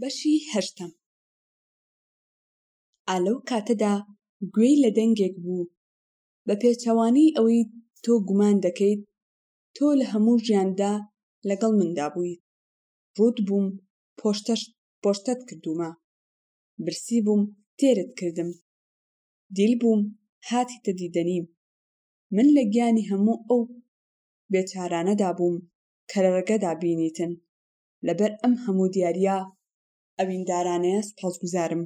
بەشی هەشتەم ئا لەو کاتەدا گوێی لە دەنگێک بوو بە پێچەوانەی ئەوەی تۆ گومان دەکەیت تۆ لە هەموو ژیاندا لەگەڵ مندا بوویت ڕووت بووم پۆشتەش پۆشتەت کردوومە برسی بووم تێرت کردم دیل بووم هاتیتە دیدەنیم من لە گیانی هەموو ئەو بێچارانەدا بووم کە لە ڕێگەدا بینیتن لەبەر ئەم هەموو دیاریە ئەویندارانەیە سوپاسگوزارم.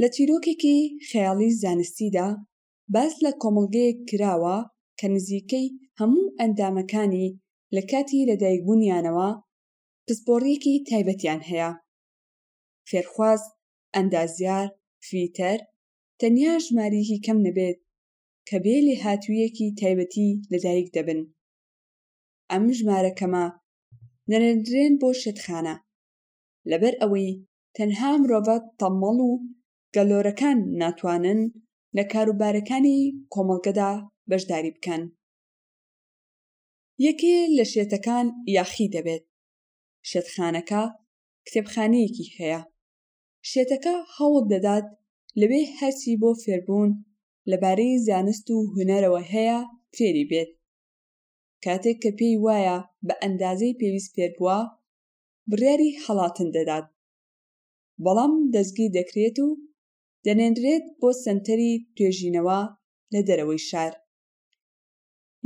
لە چیرۆکێکی خەیاڵی زانستیدا باس لە کۆمەڵگەیەک کراوە کە نزیکەی هەموو ئەندامەکانی لە کاتی لەدایکبوونیانەوە پسپۆڕیەکی تایبەتیان هەیە، فێرخواز، ئەندازیار، فیتەر، تەنیا ژماریەکی کەم نەبێت کە بێ لێهاتوویەکی تایبەتی لەدایک دەبن، ئەم ژمارە کەمە نەرێندرێن بۆ شێتخانە، لەبەر ئەوەی تەنها مرۆڤە تەممەڵ و گەلۆرەکان ناتوانن لە کاروبارەکانی کۆمەڵگەدا بەشداری بکەن. یەکێ لە شێتەکان یاخی دەبێت. شێتخانەکە کتێبخانەیەکی هەیە. شێتەکە هەوڵ دەدات لەوێ هەرچی بۆ فێربوون لە بارەی زانست و هونەرەوە هەیە فێری بێت کاتێک کە پێی وایە بە ئەندازەی پێویست فێر بووە بڕیاری هەڵاتن دەدات بەڵام دەستگیر دەکرێت و دەنێنرێت بۆ سەنتەری توێژینەوە لە دەرەوەی شار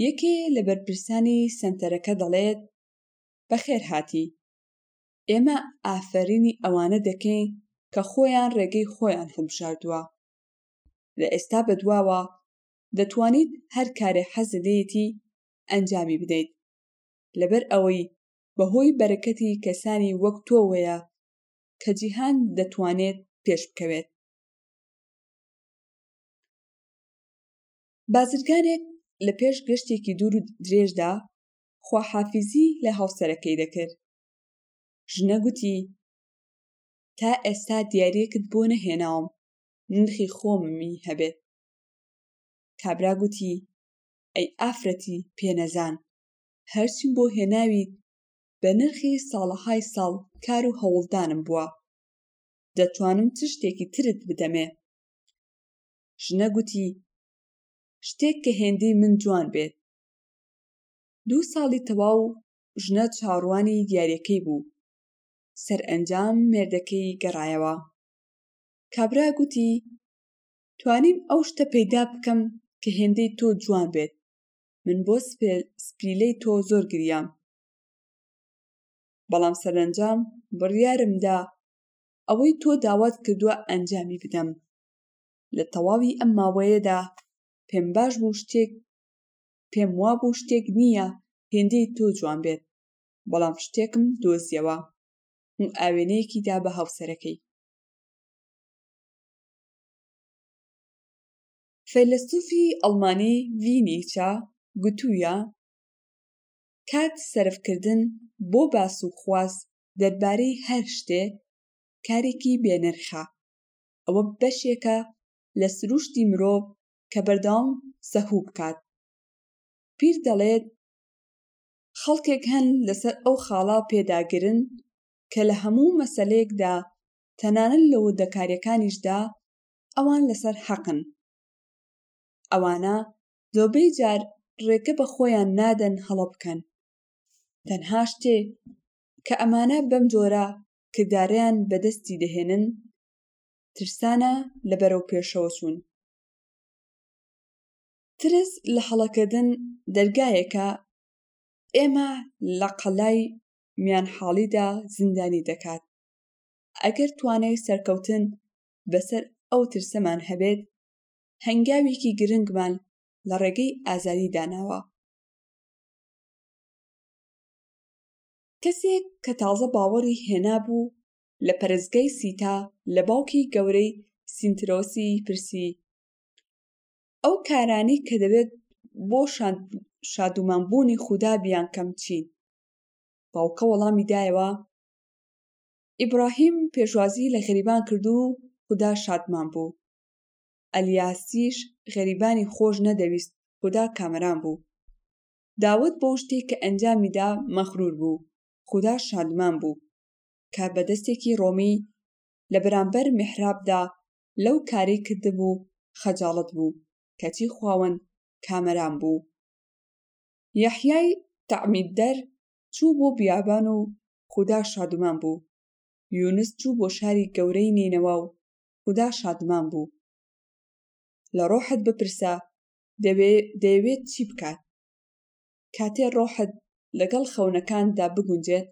یەکێ لە بەرپرسانی سەنتەرەکە دەڵێت بەخێرهاتی ئێمە ئافەرینی ئەوانە دەکەین کە خۆیان ڕێگەی خۆیان هەڵبژاردووە لە ئێستا بەدواوە دەتوانیت هەر کارێ حەزت لێیەتی ئەنجامی بدەیت لەبەر ئەوەی بەهۆی بەرەکەتی کەسانی وەک تۆوەیە کە جیهان دەتوانێت پێش بکەوێت. بازرگانێک لە پێش گەشتێکی دوور و درێژدا خواحافیزی لە هاوسەرەکەی دەکرد ژنە گوتی تا ئێستا دیارەکت بۆ نەهێناوم نرخی خۆممی هەبێت. کابرا گوتی، ئەی ئافرەتی پێنەزان، هەرچیم بۆ هێناویت بە نرخی ساڵەهای ساڵ کار و هەوڵدانم بووە، دەتوانم چ شتێکی ترت بدەمێ؟ ژنە گوتی، شتێک کە هێندەی من جوان بێت. دوو ساڵی تەواو ژنە چاوەڕوانی دیارییەکەی بوو، سەرئەنجام مێردەکەی گەڕایەوە. کابرا گوتی، توانیم ئەو شتە پەیدا بکەم کە هێندەی تۆ جوان بێت، من بۆ سپریلەی تۆ زۆر گریام، بەڵام سەرەنجام بڕیارم دا ئەوەی تۆ داوات کردووە ئەنجامی بدەم. لە تەواوی ئەم ماوەیەدا پێم باش بوو شتێک پێم وابوو شتێک نییە هێندەی تۆ جوان بێت، بەڵام شتێکم دۆزیەوە. ئەوێنەیەکی دا بە هاوسەرەکەی. فەیلەسوفی ئەڵمانی ڤی نیچە گوتوویە، کات سەرفکردن بۆ باس و خواس دەربارەی هەر شتێ کارێکی بێ نرخە. ئەوە بەشێکە لە سرووشتی مرۆڤ کە بەردەوام سەهوو بکات. پیر دەڵێت، خەڵکێک هەن لەسەر ئەو خاڵە پێداگرن کە لە هەموو مەسەلەیەکدا تەنانەت لە وردەکاریەکانیشدا ئەوان لەسەر حەقن. ئەوانە زۆربەی جار رێگە بە خۆیان نادەن هەڵە بکەن. تەنها شتێ کە ئەمانە بەم جۆرە کردارەیان بە دەستی دەهێنن ترسانە لە بەرەو پێشەوە چوون. ترس لە هەڵەکردن دەرگایەکە ئێمە لە قەلای میانحاڵیدا زیندانی دەکات ئەگەر توانای سەرکەوتن بەسەر ئەو ترسەمان هەبێت هەنگاوێکی گرنگمان لە ڕێگەی ئازادی داناوە کەسێک کە تازە باوەڕی هێنابوو لە پەرستگای سیتا لە باوکی گەورەی سینترۆسی پرسی ئەو کارانی کە دەبێت بۆ شادومانبوونی خودا بیان کەم چین باوکە وەڵامی دایەوە ئیبڕاهیم پێشوازی لە غەریبان کرد و خودا شادمان بوو. ئەلیاسیش غەریبانی خۆش نەدەویست خودا کامەران بوو. داود بەو شتەی کە ئەنجامی دا مەغرور بوو، خودا شادمان بوو. کە بە دەستێکی ڕۆمی لە بەرامبەر میحرابدا لەو کارەی کردبوو خەجاڵەت بوو، کەچی خواوەند کامەران بوو. یەحیای تەعمیددەر چوو بۆ بیابان و خودا شادومان بوو، یونس چوو بۆ شاری گەورەی نەینەوا و خودا شادمان بوو. لە ڕۆحت بپرسە دەوێ دەیەوێت چی بکات؟ کاتێ ڕۆحت لەگەڵ خەونەکانتدا بگونجێت،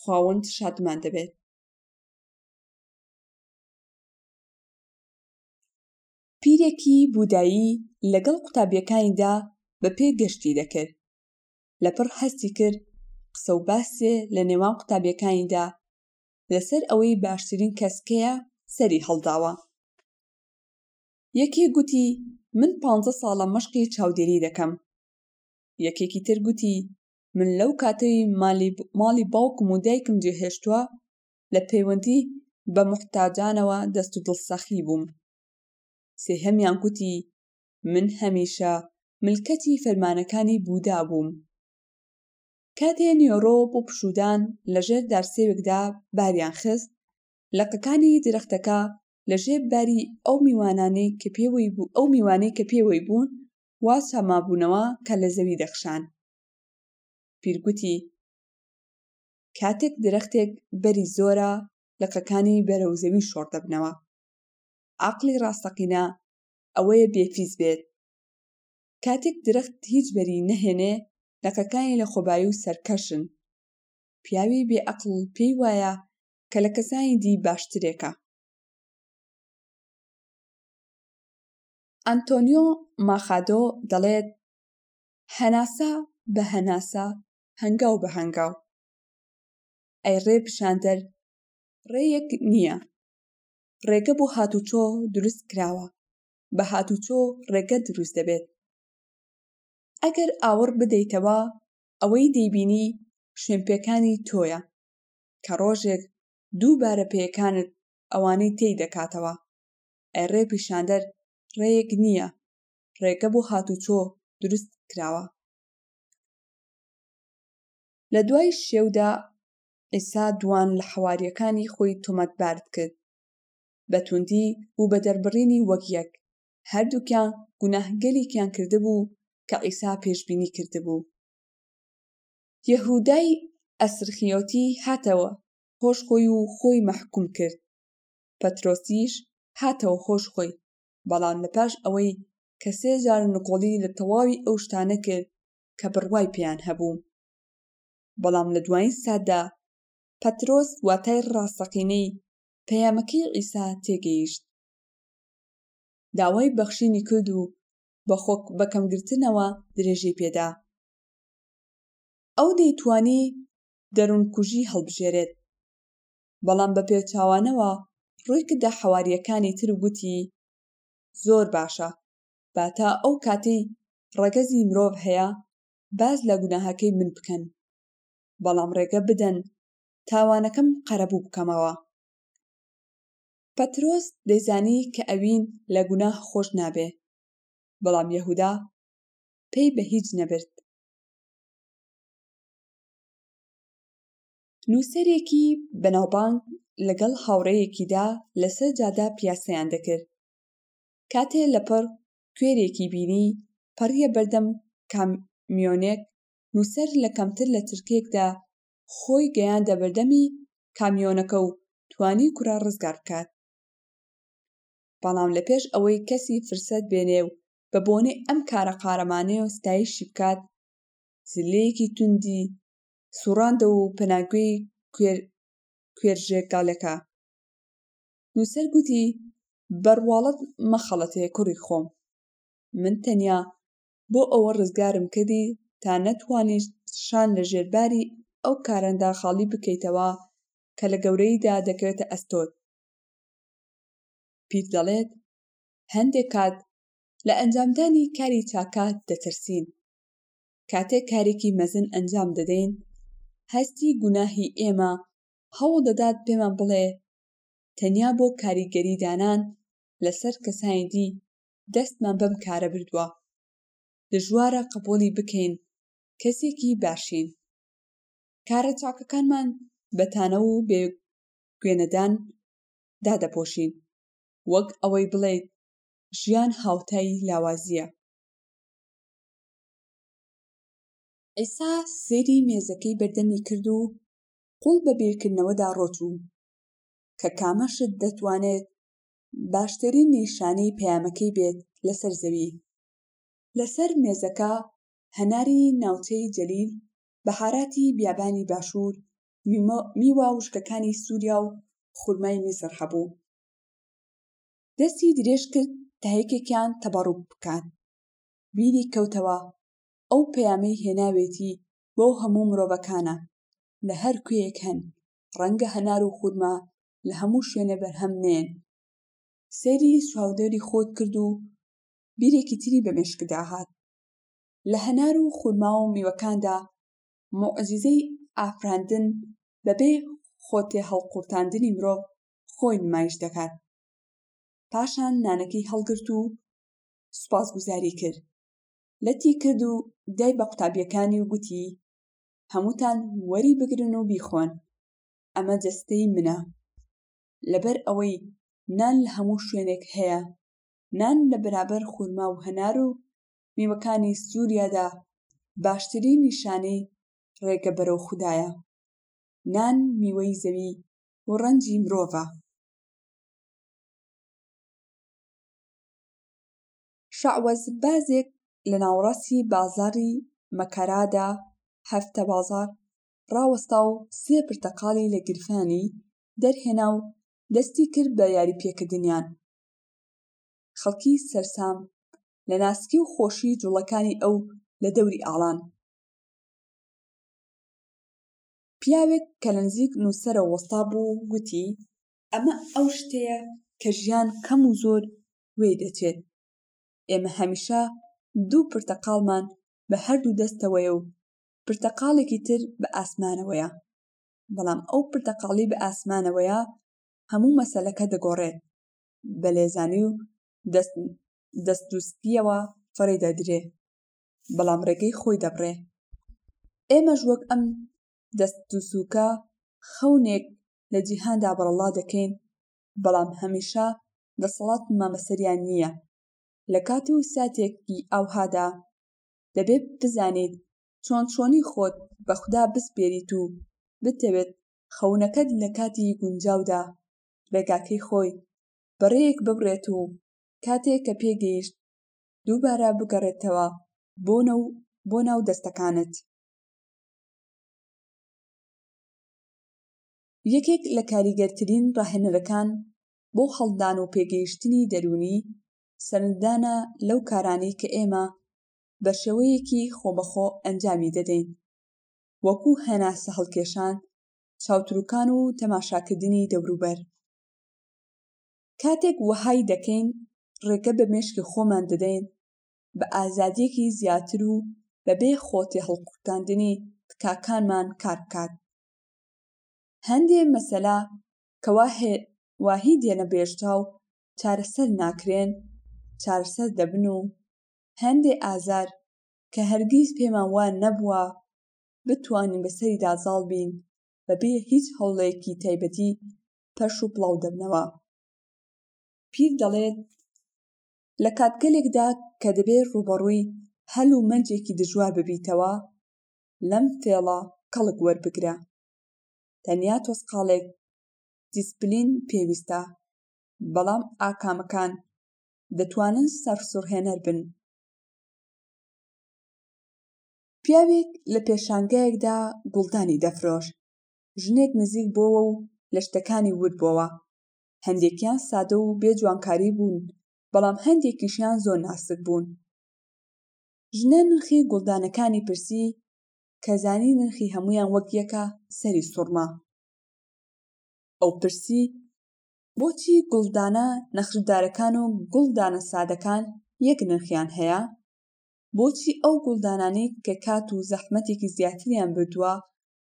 خواوەند شادمان دەبێت. پیرێکی بودایی لەگەڵ قوتابیەکانیدا بە پێ گەشتی دەکرد لە پڕ هەستی کرد قسە و باسێ لە نێوان قوتابیەکانیدا لە سەر ئەوەی باشترین کەس کێیە سەری هەڵداوە یەکێ گوتی من پانزە ساڵە مەشقی چاودێری دەکەم یەکێکی تر گوتی من لەو کاتەی مالی ماڵی باوکم و دایکم جێهێشتووە لە پەیوەندی بە محتاجانەوە دەست و دڵ سەخی بووم سێهەمیان کوتی، من هەمیشە ملکەچی فەرمانەکانی بودا بووم. کاتێ نیۆرۆ بۆ پشوودان لە ژێر دارسێوێکدا باریان خست، لقەکانی درەختەکە لە ژێر باری ئەو میوانانەی کە پێوەی بوو ئەو میوانەی کە پێوەی بوون وا چامابوونەوە کە لە زەوی دەخشان. پیر گوتی، کاتێک درەختێک بەری زۆرە، لقەکانی بەرەو زەوی شۆڕ دەبنەوە. عەقڵی ڕاستەقینە ئەوەیە بێفیز بێت. کاتێک درەخت هیچ بەری نەهێنێ، لقەکانی لەخۆبایی و سەرکەشن. پیاوی بێ عەقڵ پێی وایە کە لە کەسانی دی باشترێکە. ئەنتۆنیۆ ماخادۆ دەڵێت، هەناسە بە هەناسە، هەنگاو بە هەنگاو. ئەی ڕێ پیشاندەر ڕێیەک نییە. ڕێگە بۆ هاتوچۆ دروست کراوە بە هاتوچۆ ڕێگە دروست دەبێت ئەگەر ئاوڕ بدەیتەوە ئەوەی دەیبینی شوێنپێکانی تۆیە کە ڕۆژێک دووبارە پێەکانت ئەوانەی تێی دەکاتەوە ئەی ڕێ پیشاندەر ڕێیەک نییە ڕێگە بۆ هاتوچۆ دروست کراوە لە دوای شێودا عیسا دوان لە حەوارییەکانی خۆی تۆمەتبارد کرد بە توندی و بە دەربڕینی وەک یەک، هەردووکیان گوناهگەلێکیان کردبوو کە عیسا پێشبینی کردبوو. یەهودای ئەسرخیۆتی هاتەوە هۆش خۆی و خۆی مەحکوم کرد، پەترۆسیش هاتەوە هۆش خۆی، بەڵام لە پاش ئەوەی کە سێ جار نکۆڵی لە تەواوی ئەو شتانە کرد کە بڕوای پێیان هەبوو. بەڵام لە دوایین ساتدا پەترۆس واتای ڕاستەقینەی پەیامەکەی عیسا تێگەیشت. داوای بەخشینی کرد و بە خۆبەکەمگرتنەوە درێژەی پێدا. ئەو دەیتوانی دەروونکوژی هەڵبژێرێت، بەڵام بە پێچاوانەوە ڕوویکردە حەوارییەکانی تر و گوتی، زۆر باشە، با تا ئەو کاتەی ڕەگەزی مرۆڤ هەیە، باس لە گوناهەکەی من بکەن، بەڵام ڕێگە بدەن تاوانەکەم قەرەبوو بکەمەوە. پەترۆس دەیزانی کە ئەوین لە گوناه خۆش نابێ، بەڵام یەهودا پێی بە هیچ نەبرد. نووسەرێکی بەناوبانگ لەگەڵ هاوڕێیەکیدا لەسەر جادە پیاسەیان دەکرد. کاتێ لەپڕ کوێرێکی بینی پەڕیە بەردەم کامیۆنێک، نووسەر لە کەمتر لە چرکەیەکدا خۆی گەیاندە بەردەمی کامیۆنەکە و توانی کوڕە ڕزگار بکات، بەڵام لە پێش ئەوەی کەسی فرسەت بێنێ و بە بۆنەی ئەم کارە قارەمانەیەوە ستایشی بکات، زلەیەکی توندی سوڕاندەوە و پەناگوێی کوێر کوێر ژێ گاڵێکا. نووسەر گوتی، بە ڕواڵەت مەخەڵەتێ کوڕی خۆم، من تەنیا بۆ ئەوە ڕزگارم کردی تا نەتوانیت شان لە ژێر باری ئەو کارەندا خاڵی بکەیتەوە کە لە گەورەییدا دەکەوێتە ئەستۆت. پیت دەڵێت، هەندێک کات لە ئەنجامدانی کاری چاکە دەترسین. کاتێک کارێکی مەزن ئەنجام دەدەین، هەستی گوناهی ئێمە هەوڵ دەدات پێمان بڵێ تەنیا بۆ کاریگەریدانان لەسەر کەسانی دی دەستمان بەم کارە بردووە. دژوارە قبوڵی بکەین کەسێکی باشین. کارە چاکەکانمان بە تانە و بێ گوێنەدان دادەپۆشین، وەک ئەوەی بڵێیت ژیان هاوتای لاوازییە. عیسا سەیری مێزەکەی بەردەمی کرد و قووڵ بە بیرکردنەوەدا ڕۆچوو کە کامە شت دەتوانێت باشترین نیشانەی پەیامەکەی بێت لەسەر زەوی. لەسەر مێزەکە هەناری ناوچەی جەلیل، بەهاراتی بیابانی باشوور، میوە وشکەکانی سووریا و خورمای میسر هەبوو. دەستی درێژ کرد تا یەکێکیان تەبەڕوک بکات. بیری کەوتەوە ئەو پەیامەی هێناوێتی بۆ هەموو مرۆڤەکانە لە هەر کوێیەک هەن، ڕەنگە هەنار و خورما لە هەموو شوێنێ بەرهەم نێن. سەیری چاودێری خۆت کرد و بیرێکی تری بە مێشکدا هات. لە هەنار و خورما و میوەکاندا موعجیزەی ئافراندن بەبێ خۆتێهەڵقورتاندنی مرۆڤ خۆی نمایش دەکات. پاشان نانەکەی هەڵگرت و سوپاسگوزاری کرد. لەتی کرد و دای بە قوتابیەکانی و گوتی، هەمووتان وەری بگرن و بیخۆن، ئەمە جەستەی منە. لەبەر ئەوەی نان لە هەموو شوێنێک هەیە، نان لە بەرابەر خورما و هەنار و میوەکانی سوریادا باشترین نیشانەی ڕێگە بەرەو خودایە. نان میوەی زەوی و ڕەنجی مرۆڤە. شەعوەزبازێک لە ناوەڕاستی بازاڕی مەکەرادا، هەفتەبازاڕ، ڕاوەستا و سێ پرتەقاڵی لە گیرفانی دەرهێنا و دەستی کرد بە یاریپێکردنیان. خەڵکی سەرسام لە ناسکی و خۆشی جووڵەکانی ئەو لە دەوری ئاڵان. پیاوێک کە لە نزیک نووسەرەوە وەستابوو گوتی. ئەمە ئەو شتەیە کە ژیان کەم و زۆر وێی دەچێت ئێمە هەمیشە دوو پرتەقاڵمان بە هەردوو دەستەوەیە و پرتەقاڵێکی تر بە ئاسمانەوەیە بەڵام ئەو پرتەقاڵی بە ئاسمانەوەیە هەموو مەسەلەکە دەگۆڕێت بە لێزانی و دەست دەستوسپیەوە فڕێ دەدرێ بەڵام ڕێگەی خۆی دەبڕێ ئێمەش وەک ئەم دەست و سووکە خەونێک لە جیهاندا بەڕەڵا دەکەین بەڵام هەمیشە دەسەڵات مامە سەریان نییە لە کات و ساتێکی ئاوهادا دەبێت بزانیت چۆن چۆنی خۆت بە خودا بسپێریت و بتەوێت خەونەکەت لە کاتی گونجاودا ڕێگاکەی خۆی بە ڕێیەک ببڕێت و کاتێک کە پێگەیشت دووبارە بگەڕێتەوە بۆ نەو بۆ ناو دەستەکانت یەکێک لە کاریگەرترین ڕاهێنەرەکان بۆ هەڵدان و پێگەیشتنی دەروونی، سەرنجدانە لەو کارانەی کە ئێمە بە شێوەیەکی خۆبەخۆ ئەنجامی دەدەین، وەکوو هەناسەهەڵکێشان، چاوتروکان و تەماشاکردنی دەوروبەر. کاتێک وەهای دەکەین، ڕێگە بە مێشکی خۆمان دەدەین بە ئازادییەکی زیاتر و بەبێ خۆتێهەڵقورتاندنی تکاکانمان کار بکات. هەندێ مەسەلە کەوا واهی دێنە بێشتاو چارەسەر ناکرێن چارەسەر دەبن و هەندێ ئازار کە هەرگیز پێمان وا نەبووە بتوانین بەسەریدا زاڵ بین بەبێ هیچ هەوڵێکی تایبەتی پەرش و پڵاو دەبنەوە پیر دەڵێت لە کاتگەلێکدا کە دەبێت ڕوبەڕووی هەل و مەنجێکی دژوار ببیتەوە لەم فێڵە کەڵک وەربگرە. تەنیا تۆزقاڵێک دیسپلین پێویستە، بەڵام ئاکامەکان دەتوانن سەرسوڕهێنەر بن. پیاوێک لە پێشانگایەکدا گوڵدانی دەفرۆشت. ژنێک نزیک بۆوە و لە شتەکانی ورد بۆوە. هەندێکیان سادە و بێ جوانکاری بوون، بەڵام هەندێکیشیان زۆر ناسک بوون. ژنە نرخی گوڵدانەکانی پرسی کە زانی نرخی هەموویان وەک یەکە سەری سوڕما. ئەو پرسی بۆچی گوڵدانە نەخشدارەکان و گوڵدانە سادەکان یەک نرخیان هەیە؟ بۆچی ئەو گوڵدانانەی کە کات و زەحمەتێکی زیاتریان بردووە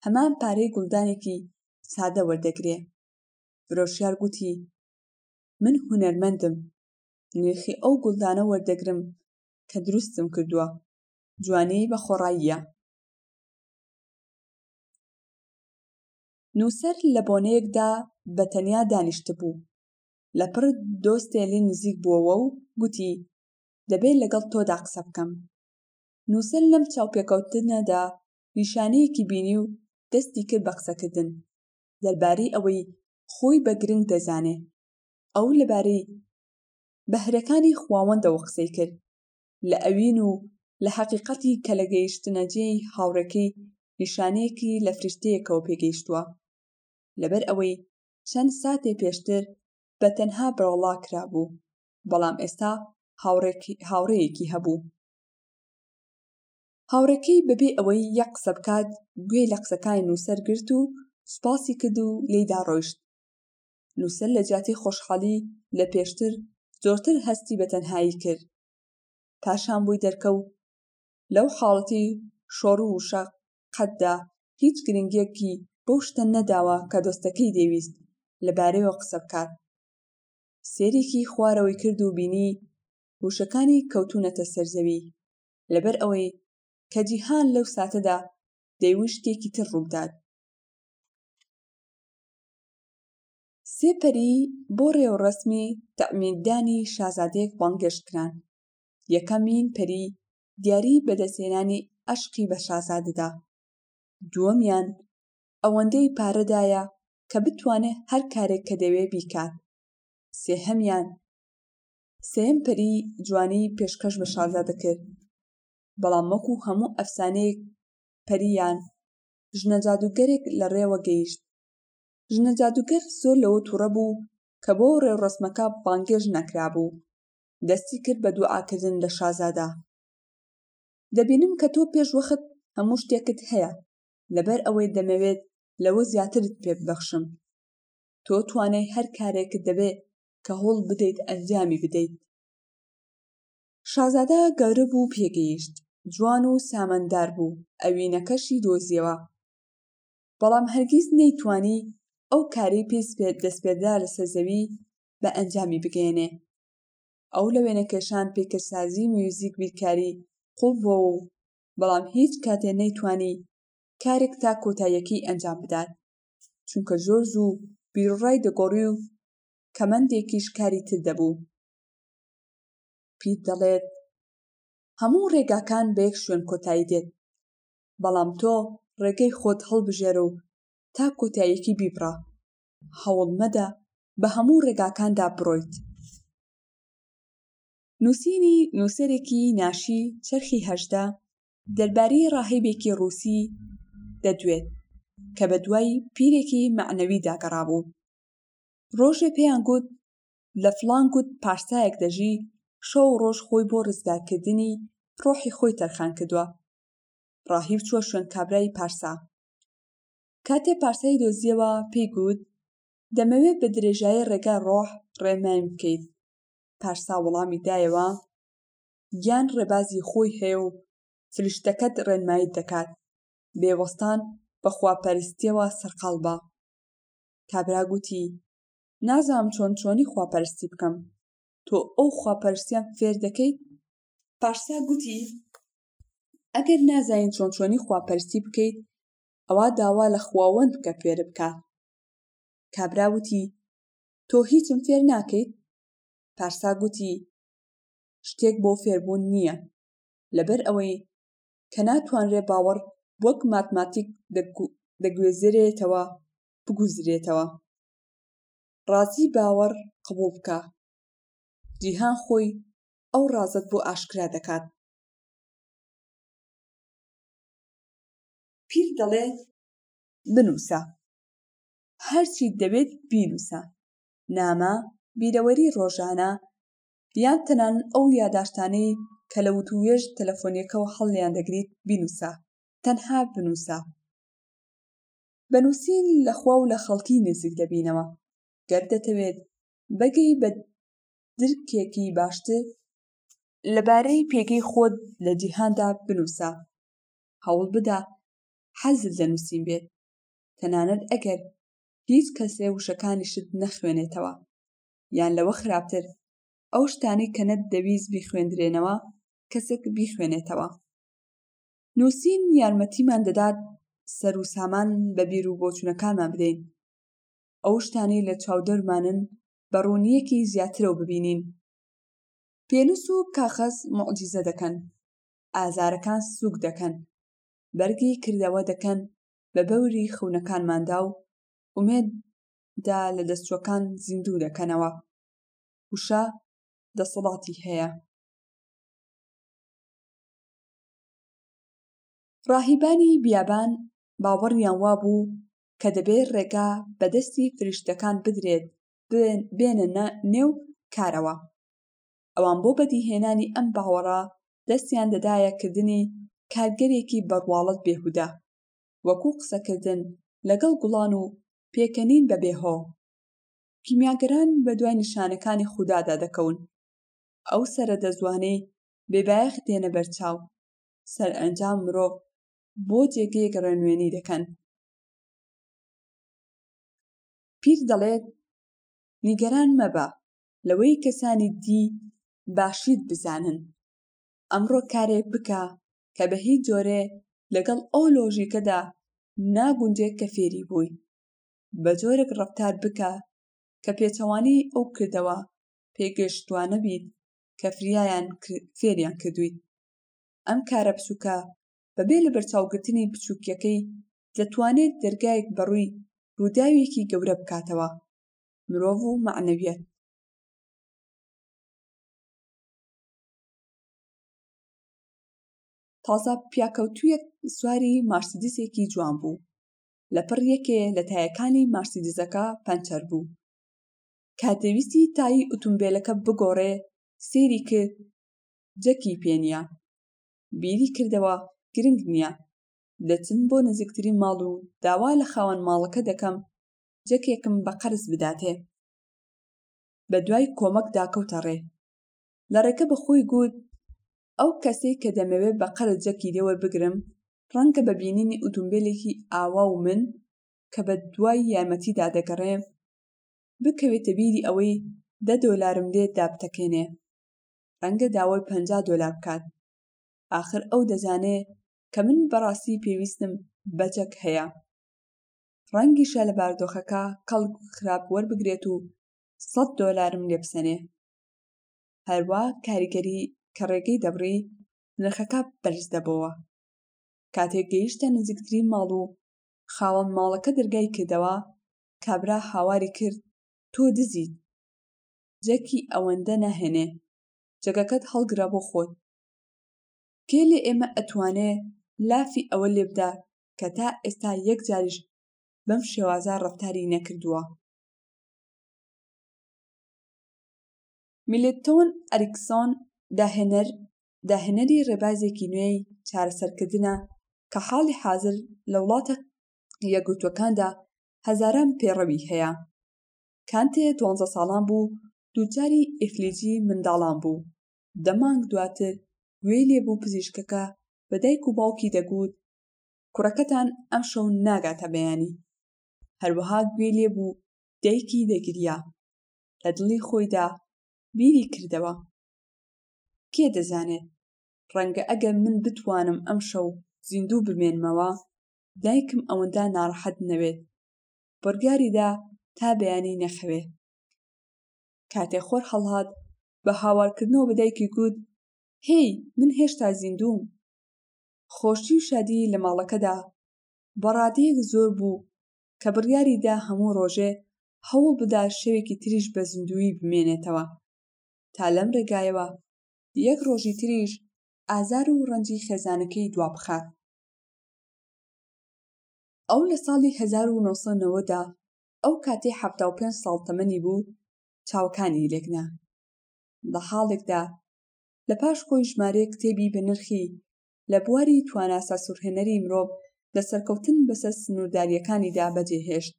هەمان پارەی گوڵدانێکی سادە وەردەگرێ؟ فرۆشیار گوتی من هونەرمەندم نرخی ئەو گوڵدانە وەردەگرم کە دروستم کردووە جوانیی بەخۆڕاییە. نووسەر لە بۆنەیەکدا بە تەنیا دانیشتبوو، لەپڕ دۆستێ لێ نزیک بووەوە و گوتی، دەبێت لەگەڵ تۆدا قسە بکەم. نووسەر لەم چاوپێکەوتنەدا نیشانەیەکی بینی و دەستی کرد بە قسەکردن دەربارەی ئەوەی خۆی بە گرنگ دەزانێ. ئەو لەبارەی بەهرەکانی خواوەندەوە قسەی کرد لە ئەوین و لە هەقیقەتی کە لە گەیشتنە جێی هاوڕێکەی نیشانەیەکی لە فریشتەیەکەوە پێ گەیشتووە لەبەر ئەوەی چەند ساتێ پێشتر بە تەنها بڕەڵڵا کرابوو بەڵام ئێستا هاوڕێکی هاوڕێیەکی هەبوو هاوڕێکەی بەبێ ئەوەی یەک قسە بکات گوێی لە قسەکانی نووسەر گرت و سوپاسی کرد و لێیدا ڕۆیشت نووسەر لە جیاتی خۆشحالی لە پێشتر زۆرتر هەستی بە تەنهایی کرد پاشان بووی دەرکەو لەو حاڵەتی شۆڕ و وشە قەتدا هیچ گرنگیەکی بەو شتە نەداوە کە دۆستەکەی دەیویست لەبارەیەوە قسە بکات سێرێکی خوارەوەی کرد و بینی وشەکانی کەوتونەتە سەرزەوی لەبەر ئەوەی کە جیهان لەو ساتەدا دەیوشتێکی تر ڕووبدات سێ پەری بۆ ڕێوڕەسمی تەعمیددانی شازادەیەک بانگێشت کران، یەکەمین پەری دیاری بەدەستهێنانی ئەشقی بە شازادەدا، دووەمیان ئەوەندەی پارەدایە کە بتوانێ هەر کارێک کە دەوێ بیکات، سێهەمیان سێیەم پەری جوانی پێشکەش بە شازادە کرد، بەڵام وەکو هەموو ئەفسانەیەک پەرییان ژنە جادووگەرێک لە ڕێوە گەیشت ژنە جادووگەر زۆر لەوە توڕە بوو کە بۆ ڕێوڕەسمەکە بانگێشت نەکرابوو، دەستی کرد بە دوعاکردن لە شازادە. دەبینم کە تۆ پێش وەخت هەموو شتێکت هەیە، لەبەر ئەوەی دەمەوێت لەوە زیاترت پێ ببەخشم. تۆ توانای هەر کارێکت دەبێت کە هەوڵ بدەیت ئەنجامی بدەیت. شازادە گەورە بوو پێگەیشت، جوان و ساماندار بوو، ئەوینەکەشی دۆزیەوە. بەڵام هەرگیز نەیتوانی ئەو کارەی پێی دەسپێردرا لەسەر زەوی بە ئەنجامی بگەیەنێ ئەو لە وێنەکێشان پیکەرسازی میوزیک بیرکاری قوڵ بۆ و بەڵام هیچ کاتێ نەیتوانی کارێک تا کۆتاییەکەی ئەنجام بدات چونکە زۆر زوو بیرڕای دەگۆڕی و کەمەندێکیش کاری تر دەبوو پیت دەڵێت هەموو ڕێگاکان بە یەک شوێن کۆتایی دێت بەڵام تۆ ڕێگەی خۆت هەڵبژێرە و تا کۆتاییەکەی بیبڕە، هەوڵ مەدە بە هەموو ڕێگاکاندا بڕۆیت. نووسینی نووسەرێکی ناشی چەرخی هەژدە دەربارەی ڕاهیبێکی ڕووسی دەدوێت کە بەدوای پیرێکی مەعنەویدا گەڕابوو. ڕۆژێ پێیان گوت لە فڵان گوت پارسایەک دەژی، شەو و ڕۆژ خۆی بۆ ڕزگارکردنی ڕۆحی خۆی تەرخان کردووە، ڕاهی و چووە شوێن کابرای پارسا کاتێ پارسای دۆزیەوە پێی گوت دەمەوێت بە درێژایی ڕێگا ڕۆح ڕێنمایم بکەیت پارسا وەڵامی دایەوە گیان ڕێبازی خۆی هەیە و فریشتەکەت ڕێنمایت دەکات بێوەستان بەخواپەرستیەوە سەرقاڵ بە کابرا گوتی نازانم چۆن چۆنی خواپەرستی بکەم تۆ ئەو خواپەرستیان فێر دەکەیت پارسا گوتی ئەگەر نازانیت چۆن چۆنی خواپەرستی بکەیت ئەوا داوا لە خواوەند بکە فێر بکە کابرا وتی تۆ هیچم فێر ناکەیت پارسا گوتی شتێک بۆ فێربوون نییە لەبەر ئەوەی کە ناتوانرێ باوەڕ وەک ماتماتیک دەگوێزرێتەوە بگوزرێتەوە ڕازی باوەڕ قبول بکە جیهان خۆی ئەو ڕازت بۆ ئاشکرا دەکات پیر دەڵێت بنووسە، هەرچیت دەوێت بینووسە، نامە، بیرەوەری ڕۆژانە، یان تەنانەت ئەو یاداشتانەی کە لە وتووێژە تەلەفۆنییەکەوە هەڵیان دەگریت بینووسە، تەنها بنووسە. بە نووسین لە خوا و لە خەڵکی نزیک دەبینەوە. گەر دەتەوێت بگەی بە درکێکی باشتر، لەبارەی پێگەی خۆت لە جیهاندا بنووسە هەوڵبدە حەزت لە نووسین بێت تەنانەت ئەگەر هیچ کەسێ وشەکانیشت نەخوێنێتەوە یان لەوە خراپتر ئەو شتانەی کە نەتدەویست بیخوێندرێنەوە کەسێک بیخوێنێتەوە نووسین یارمەتیمان دەدات سەر و سامان بە بیر و بۆچوونەکانمان بدەین ئەو شتانەی لە چاودەرمانن بە ڕوونیەکی زیاترەوە ببینین پێنووس و کاخەز موعجیزە دەکەن، ئازارەکان سووک دەکەن، بەرگی کردەوە دەکەن بە بەوری خەونەکانماندا و ئومێدە لەدەستچووەکان زیندوو دەکەنەوە. وشە دەسەڵاتی هەیە. ڕاهیبانی بیابان باوەڕیان وابوو کە دەبێت ڕێگا بە دەستی فریشتەکان بدرێت بێننە نێو کارەوە. ئەوان بۆ بەدیهێنانی ئەم باوەڕە دەستیان دەدایە کردنی کارگەرێکی بەڕواڵەت بێهودە، وەکوو قسەکردن لەگەڵ گوڵان و پێکەنین بە بێ هۆ. کیمیاگەران بە دوای نیشانەکانی خودادا دەکەون، ئەو سەرەدەزوانەی بێ بایەخ دێنە بەرچاو، سەرئەنجام مرۆڤ بۆ جێگەیەک ڕێنوێنی دەکەن. پیر دەڵێت، نیگەران مەبە لەوەی کەسانی دی باشیت بزانن، ئەمڕۆ کارێک بکە کە بە هیچ جۆرێ لەگەڵ ئەو لۆژیکەدا ناگونجێ کە فێری بووی، بە جۆرێک ڕەفتار بکە کە پێچەوانەی ئەو کردەوە پێگەیشتووانە بیت کە فێریان کردوویت. ئەم کارە بچووکە بەبێ لەبەرچاوگرتنی بچووکییەکەی دەتوانێت دەرگایەک بەڕووی رووداوێکی گەورە بکاتەوە، مرۆڤ و مەعنەویەت. تازە پیاکەوتوویەک سواری مارسیدیسێکی جوان بوو، لەپڕ یەکێ لە تایەکانی مارسیدیزەکە پەنچەر بوو. کە دەویستی تایی ئوتومبێلەکە بگۆڕێ، سەیری کرد جەکی پێ نییە. بیری کردەوە گرنگ نییە، دەچم بۆ نزیکترین ماڵ و داوا لە خاوەن ماڵەکە دەکەم جەکێکم بە قەرز بداتێ. بە دوای کۆمەکدا کەوتە ڕێ. لە ڕێکە بە خۆی گوت، ئەو کەسەی کە دەمەوێ بە قەرز جەکی لێ وەربگرم، ڕەنگە بە بینینی ئوتومبێلێکی ئاوا و من کە بە دوای یارمەتیدا دەگەڕێ، بکەوێتە بیری ئەوەی دە دۆلارم لێ دابتەکێنێ. ڕەنگە داوای پەنجا دۆلار بکات. ئاخر ئەو دەزانێ کە من بەڕاستی پێویستم بە جەک هەیە ڕەنگیشە لە باردۆخەکە کەڵک خراپ وەربگرێت و سەد دۆلارم لێ بسەنێ هەروا کاریگەری کە ڕێگەی دەبڕی نرخەکە بەرز دەبەوە کاتێک گەیشتە نزیکترین ماڵ و خاوەن ماڵەکە دەرگای کردەوە کابرا هاواری کرد تۆ دزیت جەکی ئەوەندە ناهێنێ جەگەکەت هەڵگرە بۆ خۆت کێ لە ئێمە ئەتوانێ لافی ئەوە لێبدا کە تا ئێستا یەک جاریش بەم شێوازە ڕەفتاری نەکردووە؟ میلتۆن ئەریکسۆن داهێنەر داهێنەری ڕێبازێکی نوێی چارەسەرکردنە کە حاڵی حازر لە وڵاتە یەکگرتووەکاندا هەزاران پێڕەوی هەیە کانتێ دوانزە ساڵان بوو دووچاری ئیفلیجی منداڵان بوو دە مانگ دواتر گوێی لێبوو پزیشکەکە بە دایک و باوکی دەگووت کوڕەکەتان ئەم شەو ناگاتە بەیانی هەروەها گوێی لێبوو دایکی دەگریا لە دڵی خۆیدا بیری کردەوە کێ دەزانێت ڕەنگە ئەگەر من بتوانم ئەم شەو زیندوو بمێنمەوە دایکم ئەوەندا ناڕەحەت نەوێت بڕگاریدا تا بەیانی نەخەوێ کاتێ خۆر هەڵهات، بە هاوارکردنەوە بە دایکی گوت، هێی، من هێشتا زیندووم. خۆشی و شادی لە ماڵەکەدا بە ڕادەیەک زۆر بوو کە بڕیاری دا هەموو ڕۆژێ هەوڵ بدا شەوێکی تریش بە زیندوویی بمێنێتەوە، تا لەم ڕێگایەوە یەک ڕۆژی تریش ئازار و ڕەنجی خێزانەکەی دوا بخات. ئەو لە ساڵی هەزار و نۆ سەد و نەوەد دا ئەو کاتەی حەفتا و پێنج ساڵ تەمەنی بوو چاوەکانی لێکنا لە حاڵێکدا لە پاش خۆی ژمارەیەک کتێبی بە نرخی لە بواری توانا سەسورهێنەری مرۆڤ لە سەرکەوتن بەسەر سنووردارییەکانیدا بەجێهێشت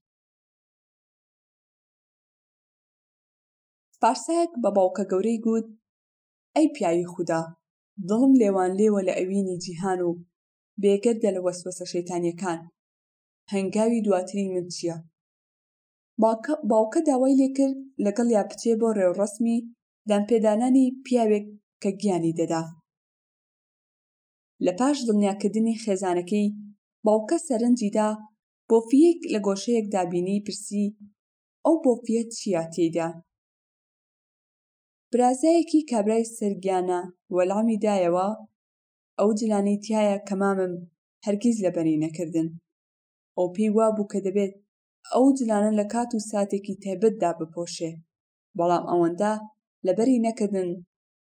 پارسایەک بە باوکە گەورەی گوت ئەی پیاوی خودا دڵم لێوان لێوە لە ئەوینی جیهان و بێگەردە لە وەسوەسە شەیتانیەکان هەنگاوی دواتری من چیە؟ باوکە داوای لێکرد لەگەڵیا بچێ بۆ رێوڕەسمی دانپێدانانی پیاوێک کە گیانی دەدا. لە پاش دڵنیاکردنی خێزانەکەی، باوکە سەرنجی دا بۆفیەیک لە گۆشەیەکدا بینی پرسی، ئەو بۆفیە چیە تێیدا؟ برازایەکی کابرای سەرگیانە وەڵامی دایەوە، ئەو جلانەی تیایە کە مامم هەرگیز لەبەری نەکردن. ئەو پێی وابوو کە دەبێت ئەو جلانە لە کات و ساتێکی تایبەت دابپۆشێ، بەڵام ئەوەندە لەبەری نەکردن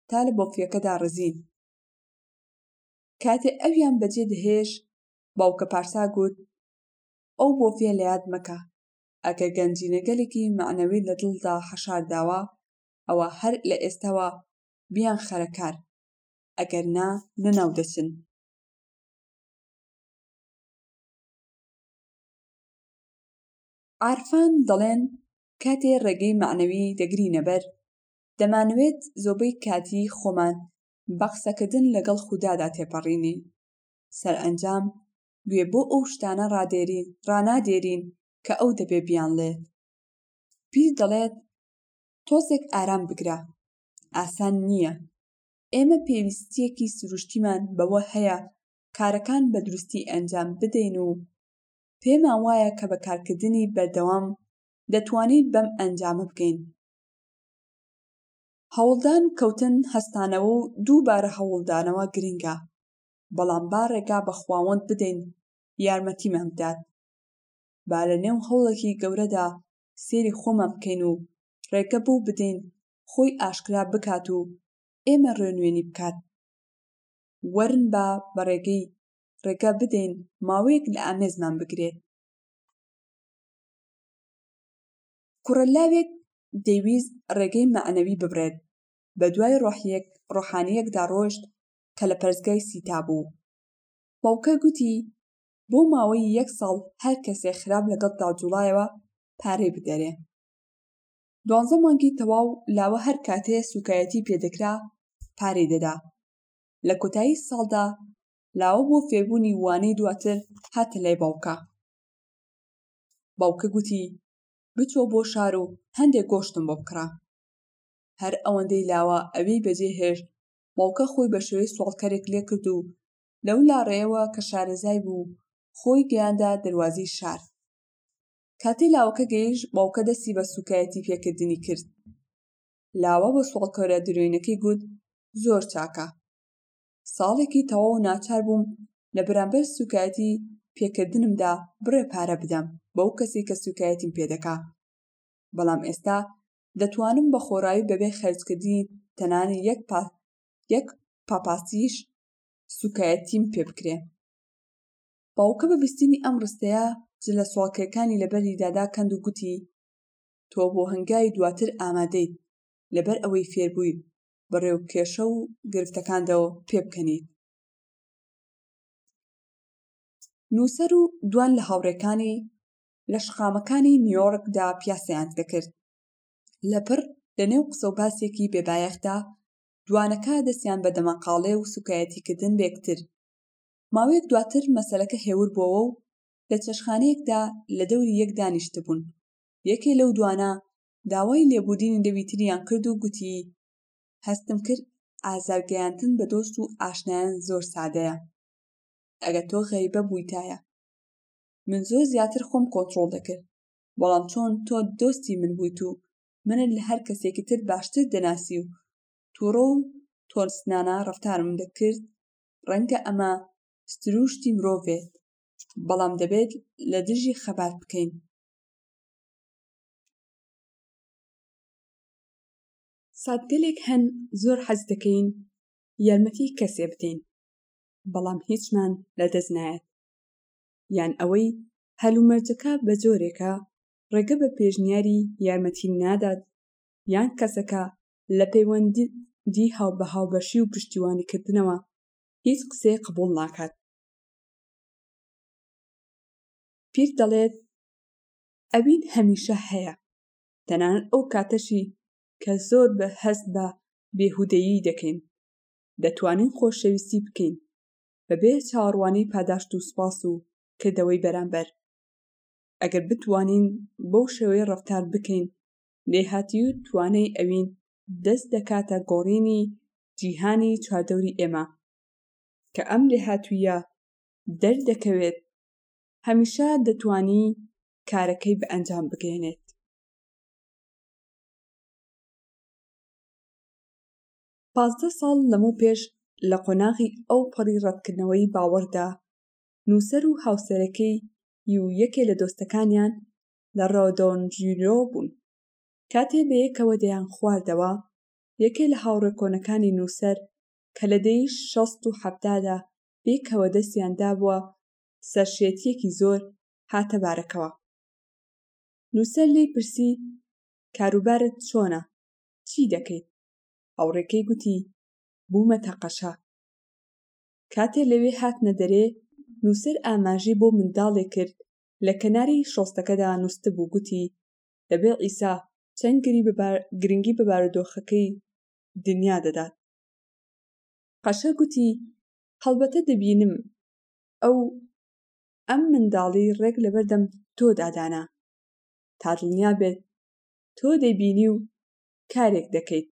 تا لە بۆفیەکەدا ڕزین. کاتێ ئەویان بەجێ دەهێشت، باوکە پارسا گوت، ئەو بۆفیە لە یاد مەکە، ئەگەر گەنجینەگەلێکی مەعنەوی لە دڵتدا حەشار داوە، ئەوا هەر لە ئێستاوە بیانخەرە کار، ئەگەر نا لەناو دەچن. عارفان دەڵێن کاتێ ڕێگەی مەعنەوی دەگرینە بەر، دەمانەوێت زۆبەی کاتی خۆمان بە قسەکردن لەگەڵ خودادا تێپەڕینین، سەرئەنجام گوێ بۆ ئەو شتانە ڕانادێرین کە ئەو دەبێ بیانڵێت. پیر دەڵێت تۆزێک ئارام بگرە، ئاسان نییە ئێمە پێویستییەکی سروشتیمان بەوە هەیە کارەکان بە دروستی ئەنجام بدەین و پێمان وایە کە بە کارکردنی بەردەوام دەتوانین بەم ئەنجامە بگەین. هەوڵدان کەوتن هەستانەوە و دووبارە هەوڵدانەوە گرنگە، بەڵام با ڕێگا بە خواوەند بدەین یارمەتیمان بدات. با لەنێو هەوڵێکی گەورەدا سەیری خۆمان بکەین و ڕێگە بەو بدەین خۆی ئاشکرا بکات و ئێمە رێنوێنی بکات. وەرن با بە رێگەی رێگە بدەین ماوەیەک لە ئامێزمان بگرێت. کوڕە لاوێک دەیویست رێگەی مەعنەوی ببرێت، بە دوای رۆحیەک رۆحانییەکدا رۆشت کە لە پەرستگای سیتا بوو. باوکە گوتی بۆ ماوەی یەک ساڵ هەر کەسێ خراپ لەگەڵ داجوڵایەوە پارەی بدەرێ. دوانزە مانگی تەواو لاوە هەر کاتێ سوکایەتی پێدەکرا پارەی دەدا لە کۆتایی ساڵدا لاوە بۆ فێربوونی وانەی دواتر هاتە لای باوکە باوکە گوتی بچۆ بۆ شار و هەندێک گۆشتم بۆ بکڕە هەر ئەوەندەی لاوە ئەوی بەجێ هێشت باوکە خۆی بە شێوەی سوڵکەرێک لێ کرد و لەو لاڕێەوە کە شارەزای بوو خۆی گەیاندا دەروازی شار کاتێ لاوەکە گەیشت باوکە دەستی بە سوکایەتی پێکردنی کرد لاوە بە سوڵکەورە درۆینەکەی گوت زۆر چاکە ساڵێکی تەواو ناچار بووم لە بەرامبەر سوکایەتی پێکردنمدا بڕێ پارە بدەم بەو کەسی کە سوکایەتیم پێدەکا بەڵام ئێستا دەتوانم بە خۆراوی بەبێ خەرجکردنی تەنانی یەک پا یەک پاپاسیش سوکایەتیم پێ بکرێ باوکە بە بیستنی ئەم ڕستەیە جلە سواکەکانی لە بەریدا داکەند و گوتی، تۆ بۆ هەنگاوی دواتر ئامادەیت، لەبەر ئەوەی فێربوویت بەڕێو کێشە و گرفتەکاندەوە پێبکەنیت. نووسەر و دوان لە هاوڕێکانی لە شەقامەکانی نیۆرکدا پیاسەیان دەکرد. لەپڕ لەنێو قسە و باسێکی بێبایەخدا دوانەکە دەستیان بە دەمەقاڵێ و سوکایەتیکردن بە یەکتر ماوەیەک دواتر مەسەلەکە هێور بۆوە و لە چێشتخانەیەکدا لە دەوری یەک دانیشتبوون، یەکێ لەو دوانە داوای لێبوردینی لەوی تریان کرد و گوتی، هەستم کرد ئازار گەیاندن بە دۆست و ئاشنایان زۆر سادەیە، ئەگەر تۆ غەریبە بوویتایە، من زۆر زیاتر خۆم کۆنتڕۆڵ دەکرد، بەڵام چۆن تۆ دۆستی من بوویت و منت لە هەر کەسێکی تر باشتر دەناسی و تووڕە و تۆڵسنانە ڕەفتارم دەکرد، ڕەنگە ئەمە سرووشتی مرۆڤێت بەڵام دەبێت لە دژی خەبات بکەین ساتگەلێک هەن زۆر حەز دەکەین یارمەتی کەسێ بدەین بەڵام هیچمان لەدەست نایەت یان ئەوەی هەلومەرجەکە بە جۆرێکە ڕێگە بە پێشنیاری یارمەتی نادات یان کەسەکە لە پەیوەندی هاوبەهاوبەشی و پشتیوانیکردنەوە هیچ قسەیەک قبوڵ ناکات. پیر دەڵێت، ئەوین هەمیشە هەیە، تەنانەت ئەو کاتەشی کە زۆر هەست بە بێهودەیی دەکەین، دەتوانین خۆشەویستی بکەین، بەبێ چاوەڕوانی پاداشت و سوپاس و کردەوەی بەرامبەر. ئەگەر بتوانین بەو شێوەیە ڕەفتار بکەین، لێهاتووی و توانای ئەوین دەست دەکاتە گۆڕینی جیهانی چواردەوری ئێمە، کە ئەم لێهاتووییە دەردەکەوێت هەمیشە دەتوانی کارەکەی بە ئەنجام بگەیەنێت. پازدە ساڵ لەمەو پێش لە قۆناغی ئەو پەڕی ڕەتکردنەوەی باوەڕدا، نووسەر و هاوسەرەکەی ی و یەکێ لە دۆستەکانیان لە ڕۆدۆنجیرۆ بوون. کاتێ بەیەکەوە دەیانخواردەوە، یەکێ لە هاوڕێ کۆنەکانی نووسەر کە لە دەیەی شەست و حەفتادا بەیکەوە دەستیان دابووە سەرشێتییەکی زۆر، هاتە بارەکەوە. نووسەر لێی پرسی کاروبارت چۆنە؟ چی دەکەیت؟ هاوڕێکەی گوتی بوومە تەقەشە. کاتێ لەوێ هاتنە دەرێ، نووسەر ئاماژەی بۆ منداڵێ کرد لە کەناری شۆستەکەدا نووستبوو گوتی، دەبێت عیسا چەند گرنگی بە بارودۆخەکەی دنیا دەدات. قەشە گوتی، هەڵبەتە دەبینم ئەو ئەم منداڵی ڕێک لەبەر دەم تۆدا دانا، تا دڵنیا بێت تۆ دەیبینی و کارێک دەکەیت.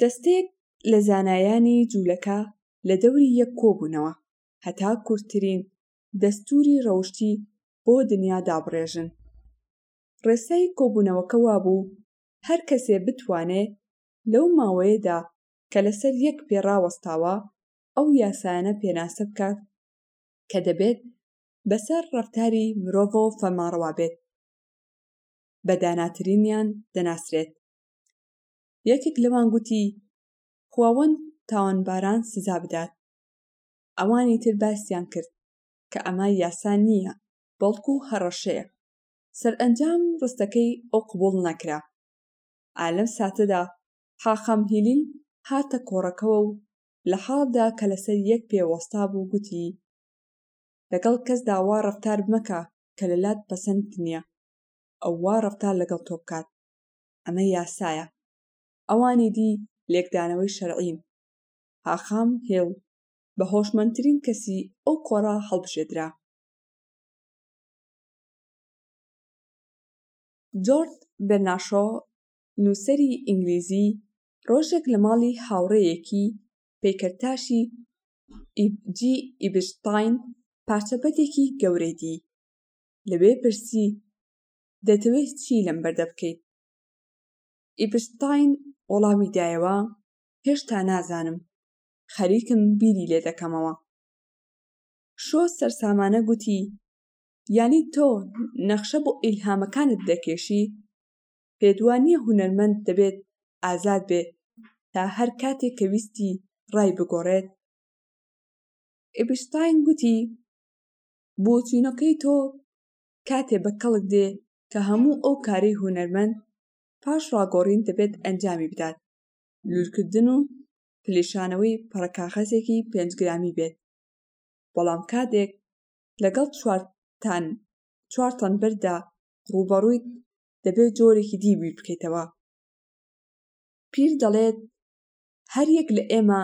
دەستەیەک لە زانایانی جوولەکە لە دەوری یەک کۆبوونەوە هەتا کورتترین دەستووری ڕەوشتی بۆ دنیا دابڕێژن. ڕێسای کۆبوونەوەکە وابوو هەر کەسێ بتوانێ لەو ماوەیەدا کە لەسەر یەک پێ ڕاوەستاوە ئەو یاسایانە پێناسە بکات کە دەبێت بەسەر ڕەفتاری مرۆڤ و فەرماڕەوا بێت بە داناترینیان دەناسرێت. یەکێک لەوان گوتی خواوەند تاوانباران سزا بدات. ئەوانی تر باسیان کرد کە ئەمە یاسا نییە بەڵکو هەڕەشەیە، سەرئەنجام ڕستەکەی ئەو قبوڵ نەکرا. ئا لەم ساتەدا حاخام هیلیل هاتە کۆڕەکەوە و لە حاڵدا کە لەسەر یەک پێ وەستابوو گوتی، لەگەڵ کەسدا وا ڕەفتار مەکە کە لە لات پەسەند نییە ئەو وا ڕەفتار لەگەڵ تۆ بکات، ئەمە یاسایە. ئەوانی دی لێکدانەوەی شەرعین. هاخام هێڵ بە هۆشمەندترین کەسی ئەو کۆڕە هەڵبژێدرا. جۆرج بێرناشۆ نووسەری ئینگلیزی ڕۆژێک لە ماڵی هاوڕێیەکی، پەیکەرتاشی جی ئیبشتاین، پارچەبەردێکی گەورەی دی. لەوێ پرسی، دەتەوێت چی لەم بەردە بکەیت؟ ئیبشتاین وەڵامی دایەوە، هێشتا نازانم خەریکم بیری لێ دەکەمەوە شۆ سەرسامانە گوتی یانی تۆ نەخشە بۆ ئیلهامەکانت دەکێشی پێت وا نییە هونەرمەند دەبێت ئازاد بێ تا هەر کاتێک کە ویستی ڕای بگۆڕێت ئیبشتاین گوتی بۆچوونەکەی تۆ کاتێ بە کەڵک دێ کە هەموو ئەو کارەی هونەرمەند پاش ڕاگۆڕین دەبێت ئەنجامی بدات لولکردن و پلیشانەوەی پەڕە کاغەزێکی پێنج گرامی بێت بەڵام کاتێک لەگەڵ چوار تان چوار تەن بەردا ڕووبەڕوویت دەبێت جۆرێکی دی بیر بکەیتەوە پیر دەڵێت هەر یەک لە ئێمە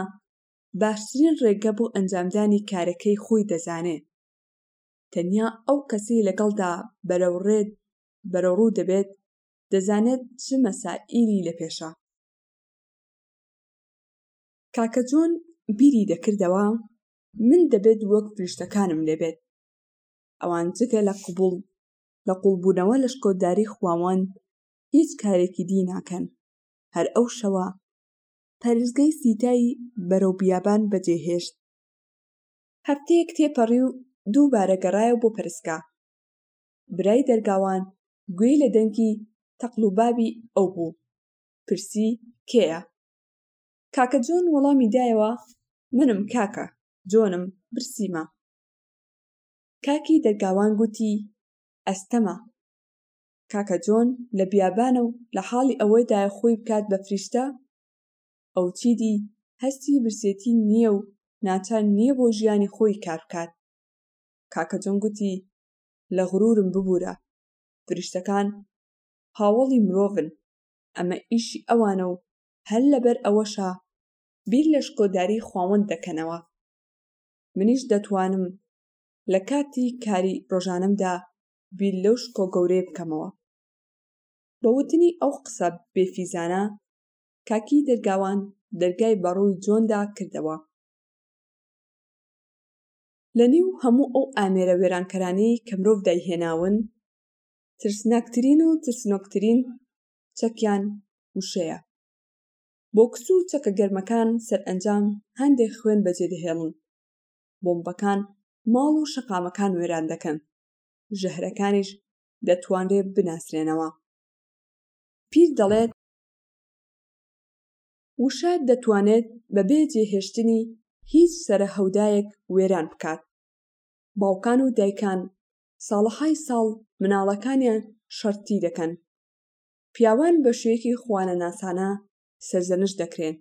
باشترین ڕێگە بۆ ئەنجامدانی کارەکەی خۆی دەزانێ تەنیا ئەو کەسی لەگەڵدا بەرەوڕێت بەرەڕوو دەبێت دەزانێت چ مەسا ئیلی لە پێشە. کاکە جۆن بیری دەکردەوە من دەبێت وەک فریشتەکانم لێبێت ئەوان جگە لە قبول لە قوڵبوونەوە لە شکۆداری خواوەند هیچ کارێکی دی ناکەن هەر ئەو شەوە پەرزگەی سیتای بەرەو بیابان بەجێهێشت هەفتەیەک تێپەڕی و دووبارە گەڕایەوە بۆ پەرسکە برای دەرگاوان گوێی لە دەنگی تەقل و بابی ئەو بوو پرسی کێیە؟ کاکە جۆن وەڵامی دایەوە منم کاکە جۆنم برسیمە. کاکی دەرگاوان گوتی ئەستەمە. کاکە جۆن لە بیابانە و لە حاڵی ئەوەدایە خۆی بکات بە فریشتە؟ ئەو چیدی هەستی برسێتی نییە و ناچار نییە بۆ ژیانی خۆی کار بکات. کاکە جۆن گوتی لە غرورم ببورە فرشتەکان هاوەڵی مرۆڤن ئەمە ئیشی ئەوانە و هەر لەبەر ئەوەشە بیر لە شکۆداری خواوەند دەکەنەوە منیش دەتوانم لە کاتی کاری ڕۆژانەمدا بیر لەو شکۆ گەورەیە بکەمەوە بە وتنی ئەو قسە بێفیزانە کاکی دەرگاوان دەرگای بەڕووی جۆندا کردەوە لە نێو هەموو ئەو ئامێرە وێرانکەرانەی کە مرۆڤ دایهێناون، ترسناکترین و ترسنۆکترین چەکیان وشەیە. بۆکس و چەکە گەرمەکان سەرئەنجام هەندێک خوێن بەجێدەهێڵن، بۆمبەکان ماڵ و شەقامەکان وێران دەکەن، ژەهرەکانیش دەتوانرێ بناسرێنەوە. پیر دەڵێت، وشە دەتوانێت بەبێ جێهێشتنی هیچ سەرەهەودایەک وێران بکات. باوکان و دایکان ساڵەهای ساڵ مناڵەکانیان شەرتی دەکەن. پیاوان بە شێکی خوانەناسانە سەرزەنشت دەکرێن.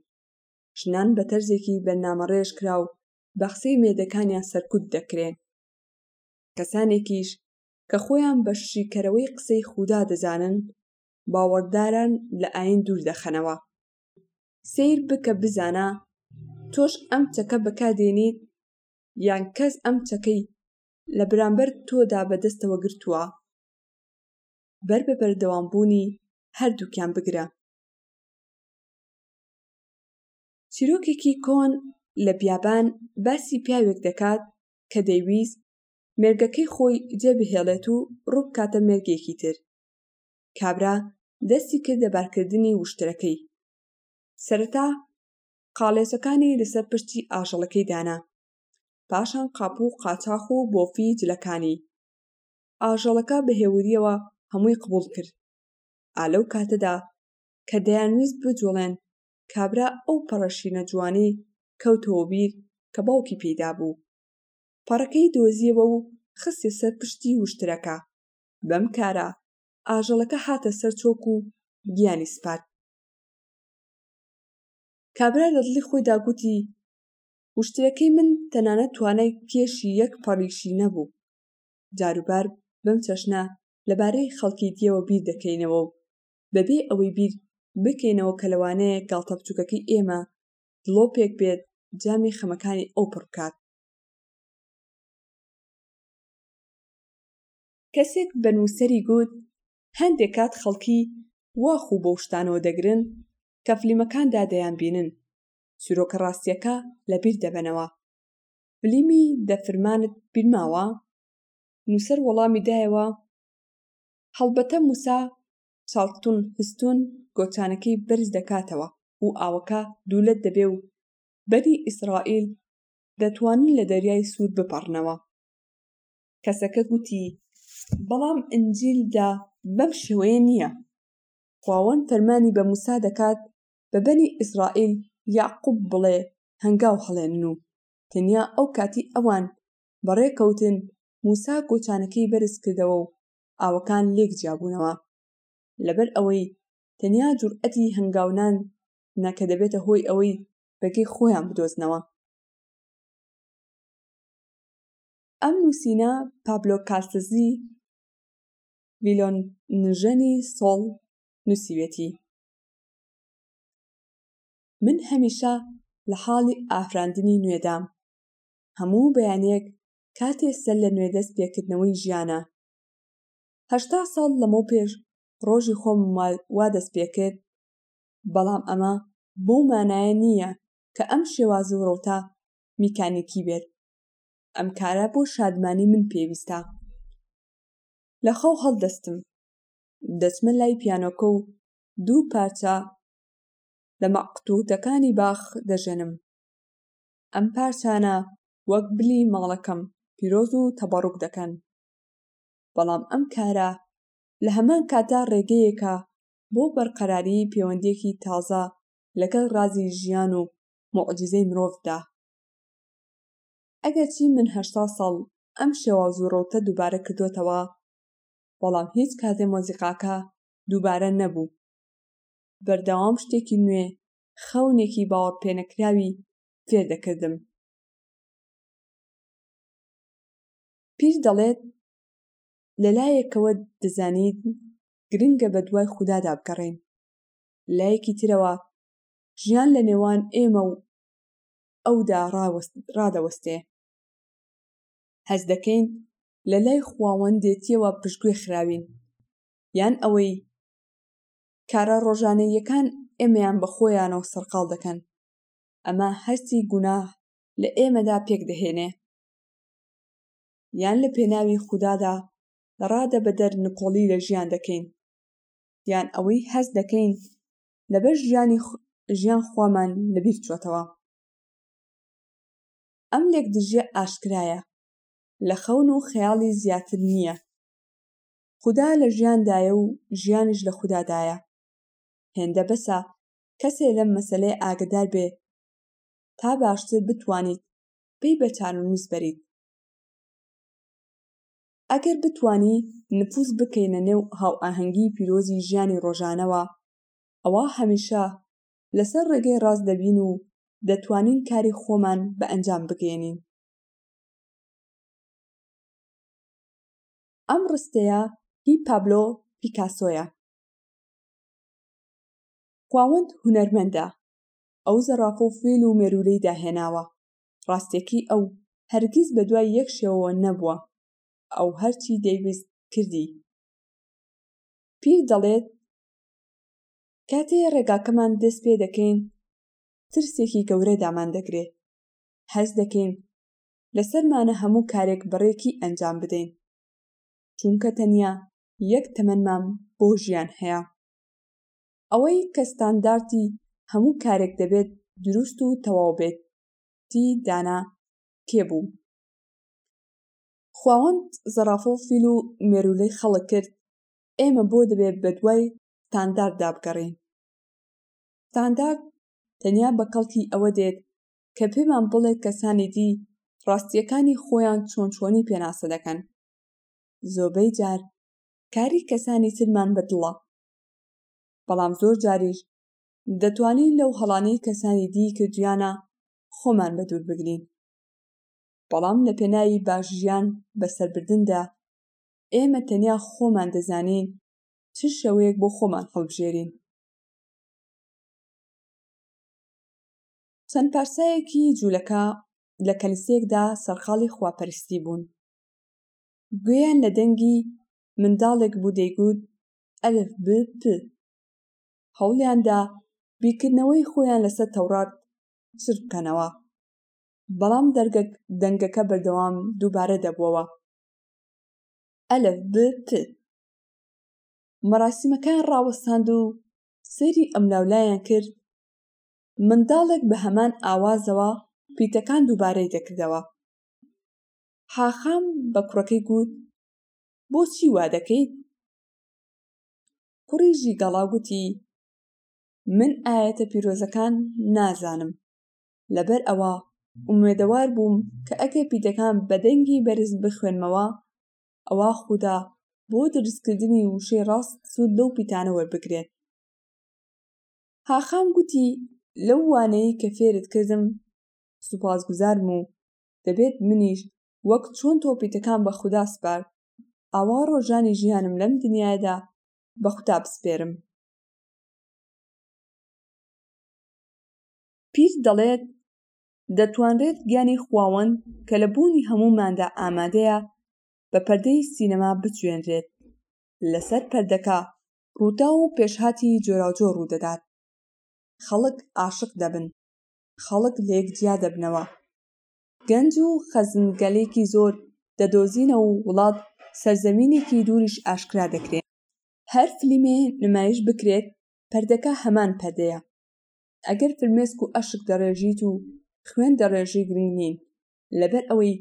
ژنان بە تەرزێکی بەرنامەڕێژ کراو بە قسەی مێردەکانیان سەرکوت دەکرێن. کەسانێکیش کە خۆیان بە شیکەرەوەی قسەی خودا دەزانن، باوەڕداران لە ئاین دوور دەخەنەوە سەیر بکە بزانە تۆش ئەم چەکە بەکاردێنیت یان کەس ئەم چەکەی لە برامبەر تۆدا بەدەستەوە گرتووە بەر بە بەردەوام بوونی هەردووکیان بگرە چیرۆکێکی کۆن لە بیابان باسی پیاوێک دەکات کە دەیویست مێرگەکەی خۆی جێبهێڵێت و ڕووبکاتە مێرگێکی تر کابرا دەستی کردە بارکردنی وشترەکەی سەرەتا قاڵێسەکانی لەسەر پشتی ئاژەڵەکەی دانا پاشان قاپ و قاچاخ و بۆفی جلەکانی ئاژەڵەکە بەهێوریەوە هەمووی قبول کرد ئالەو کاتەدا کە دەیانویست بجوڵێن کابرا ئەو پەڕەشینە جوانی کەوتەوە بیر کە باوکی پێیدا بوو پەڕەکەی دۆزیەوە و خستی سەر پشتی وشترەکە بەم کارە ئاژەڵەکە هاتە سەر چۆک و گیانی سپارد. کابرا لە دڵی خۆیدا گوتی وشترەکەی من تەنانەت توانای کێشی یەک پەڕیشی نەبوو. جاروبار بەم چەشنە لەبارەی خەڵکی دیەوە بیر دەکەینەوە و بەبێ ئەوەی بیر بکەینەوە کە لەوانەیە گاڵتە بچووکەکەی ئێمە دڵۆپێک بێت جامی خەمەکانی ئەو پڕ بکات. کەسێک بە نووسەری گوت، هەندێک کات خەڵکی وا خوو بەو شتانەوە دەگرن کە فلیمەکاندا دەیانبینن، چیرۆکە ڕاستییەکە لەبیر دەبەنەوە. فلیمی دە فرمانت بیرماوە؟ نووسەر وەڵامی دایەوە، هەڵبەتە موسا چارڵتون هستون گۆچانەکەی بەرز دەکاتەوە و ئاوەکە دوو لەت دەبێ و بەنی ئیسرائیل دەتوانن لە دەریای سوور بپەڕنەوە. کەسەکە گوتی، بەڵام ئنجیلدا بەم شێوەیە نییە. خواوەند فەرمانی بە موسا دەکات بە بەنی ئیسرائیل، یەعقوب، بڵێ، هەنگاو هەڵێنن و تەنیا ئەو کاتی ئەوان بەڕێکەوتن، موسا گۆچانەکەی بەرز کردەوە و ئاوەکان لێک جیابوونەوە. لەبەر ئەوەی تەنیا جورئەتی هەنگاونان نە کە دەبێتە هۆی ئەوەی ڕێگەی خۆیان بدۆزنەوە. ئەم نووسینە پابلۆ کاسزی ڤیلۆنژەنی سۆڵ نووسیوێتی من هەمیشە لە حاڵی ئافراندنی نوێدام هەموو بەیانێک کاتێ سەر لە نوێ دەست پێکردنەوەی ژیانە هەشتا ساڵ لەمەو پێش ڕۆژی خۆم وا دەست پێکرد بەڵام ئەمە بۆ مانایە نییە کە ئەم شێواز و ڕەوتە میکانیکی بێت ئەم کارە بۆ شادمانی من پێویستە. لە خەو هەڵدەستم. دەچمە لای پیانۆکە و دوو پارچە لە مەقتووتەکانی باخ دەژەنم. ئەم پارچانە وەک بلی ماڵەکەم پیرۆز و تەبەڕوک دەکەن. بەڵام ئەم کارە لە هەمان کاتدا ڕێگەیەکە بۆ بەرقەراریی پێوەندییەکی تازە لەگەڵ ڕازی ژیان و موعجیزەی مرۆڤدا. ئەگەرچی من هەشتا ساڵ ئەم شێواز و ڕەوتە دووبارە کردۆتەوە، بەڵام هیچ کاتێ مۆزیقاکە دووبارە نەبوو. بەردەوام شتێکی نوێ، خەونێکی باوەڕپێنەکراوی فێر دەکردم. پیر دەڵێت، لە لایەکەوە دەزانیت گرنگە بە دوای خودادا بگەڕێین، لە لایەکی ترەوە ژیان لە نێوان ئێمە و ئەودا ڕادەوەستێ. هەست دەکەین لە لای خواوەندێتییەوە پشتگوێ خراوین، یان ئەوەی کارە ڕۆژانەییەکان ئێمەیان بە خۆیانەوە سەرقاڵ دەکەن، ئەمە هەستی گوناه لە ئێمەدا پێک دەهێنێ، یان لە پێناوی خودادا ڕادەبەدەر نکۆڵی لە ژیان دەکەین، یان ئەوەی هەست دەکەین لەبەر ژیانی ژیان خۆمان لەبیر چۆتەوە ئەم لێکدژیە ئاشکرایە لە خەون و خەیاڵی زیاتر نییە خودا لە ژیاندایە و ژیانیش لە خودادایە هێندە بەسە کەسێ لەم مەسەلەی ئاگدار بێ تا باشتر بتوانیت پێی بە چارەنووس بەریت ئەگەر بتوانی نفوز بکەینە نێو هاوئاهەنگی پیرۆزی ژیانی ڕۆژانەوە ئەوا هەمیشە لەسەر ڕێگەی ڕاست دەبین و دەتوانین کاری خۆمان بە ئەنجام بگەیەنین. ئەم ڕستەیە هی پابلۆ پیکاسۆیە. خواوەند هونەرمەندە، ئەو زەڕافە و فێل و مێروولەی داهێناوە، ڕاستیەکەی ئەو هەرگیز بە دوای یەک شێوەوە نەبووە ئەو هەرچی دەیویست کردی. پیر دەڵێت، کاتێ ڕێگاکەمان دەست پێ دەکەین ترسێکی گەورە داماندەگرێ، هەست دەکەین لە سەرمانە هەموو کارێک بەڕێکی ئەنجام بدەین، چونکە تەنیا یەک تەمەنمان بۆ ژیان هەیە. ئەوەی کە ستاندارتی هەموو کارێک دەبێت دروست و تەواو بێت تی دانا کێ بوو خواوەند زەرافۆ فیل و مێرولەی خەڵک کرد ئێمە بۆ دەبێت بە دوای ستاندارد دابگەڕین ستاندارد تەنیا بە کەڵکی ئەوە دێت کە پێمان بڵێ کەسانی دی ڕاستیەکانی خۆیان چۆن چۆنی پێناسە دەکەن زۆبەی جار کاری کەسانی ترمان بەدڵە بەڵام زۆر جاریش دەتوانین لەو هەڵانەی کەسانی دی کردویانە خۆمان بە دوور بگرین بەڵام لە پێناوی باش ژیان بەسەربردندا ئێمە تەنیا خۆمان دەزانین چ شێوەیەک بۆ خۆمان هەڵبژێرین چەند پارسایەکی جوولەکە لە کەنیسەیەکدا سەرقاڵی خواپەرستی بوون گوێیان لە دەنگی منداڵێک بوو دەیگوت ئەلف ب پ هەوڵیان دا بیرکردنەوەی خۆیان لەسەر تەوڕات چر بکەنەوە بەڵام دەرگە دەنگەکە بەردەوام دووبارە دەبووەوە ئەلف ب پ مەراسیمەکان ڕاوەستاند و سەیری ئەملاولایان کرد منداڵێک بە هەمان ئاوازەوە پیتەکان دووبارەی دەکردەوە حاخام بە کوڕەکەی گوت بۆچی وا دەکەیت؟ کوڕی ژیگەڵا گوتی، من ئایەتە پیرۆزەکان نازانم، لەبەر ئەوە ئومێدەوار بووم کە ئەگەر پیتەکان بە دەنگی بەرز بخوێنمەوە، ئەوا خودا بۆ دروستکردنی وشەی ڕاست سوود لەو پیتانە وەربگرێت. هاخام گوتی، لەو وانەیەی کە فێرت کردم سوپاسگوزارم و دەبێت منیش وەک چۆن تۆپیتەکان بە خودا سپارد، ئاوا ڕۆژانی ژیانم لەم دنیایەدا بە خودا بسپێرم. پیرس دەڵێت، دەتوانرێت گیانی خواوەند کە لە بوونی هەمووماندا ئامادەیە، بە پەردەی سینەما بجوێنرێت. لەسەر پەردەکە ڕووداو و پێشهاتی جۆراوجۆر ڕوودەدات. خەڵک عاشق دەبن. خەڵک لەیەک جیا دەبنەوە. گەنج و خەزنگەلێکی زۆر دەدۆزینەوە و وڵات سەرزەمینێکی دووریش ئاشکرا دەکرێ. هەر فلیمێ نمایش بکرێت پەردەکە هەمان پەردەیە. ئەگەر فرمێسک و ئەشک دەڕێژیت و خوێن دەڕێژی گرنگ نین، لەبەر ئەوەی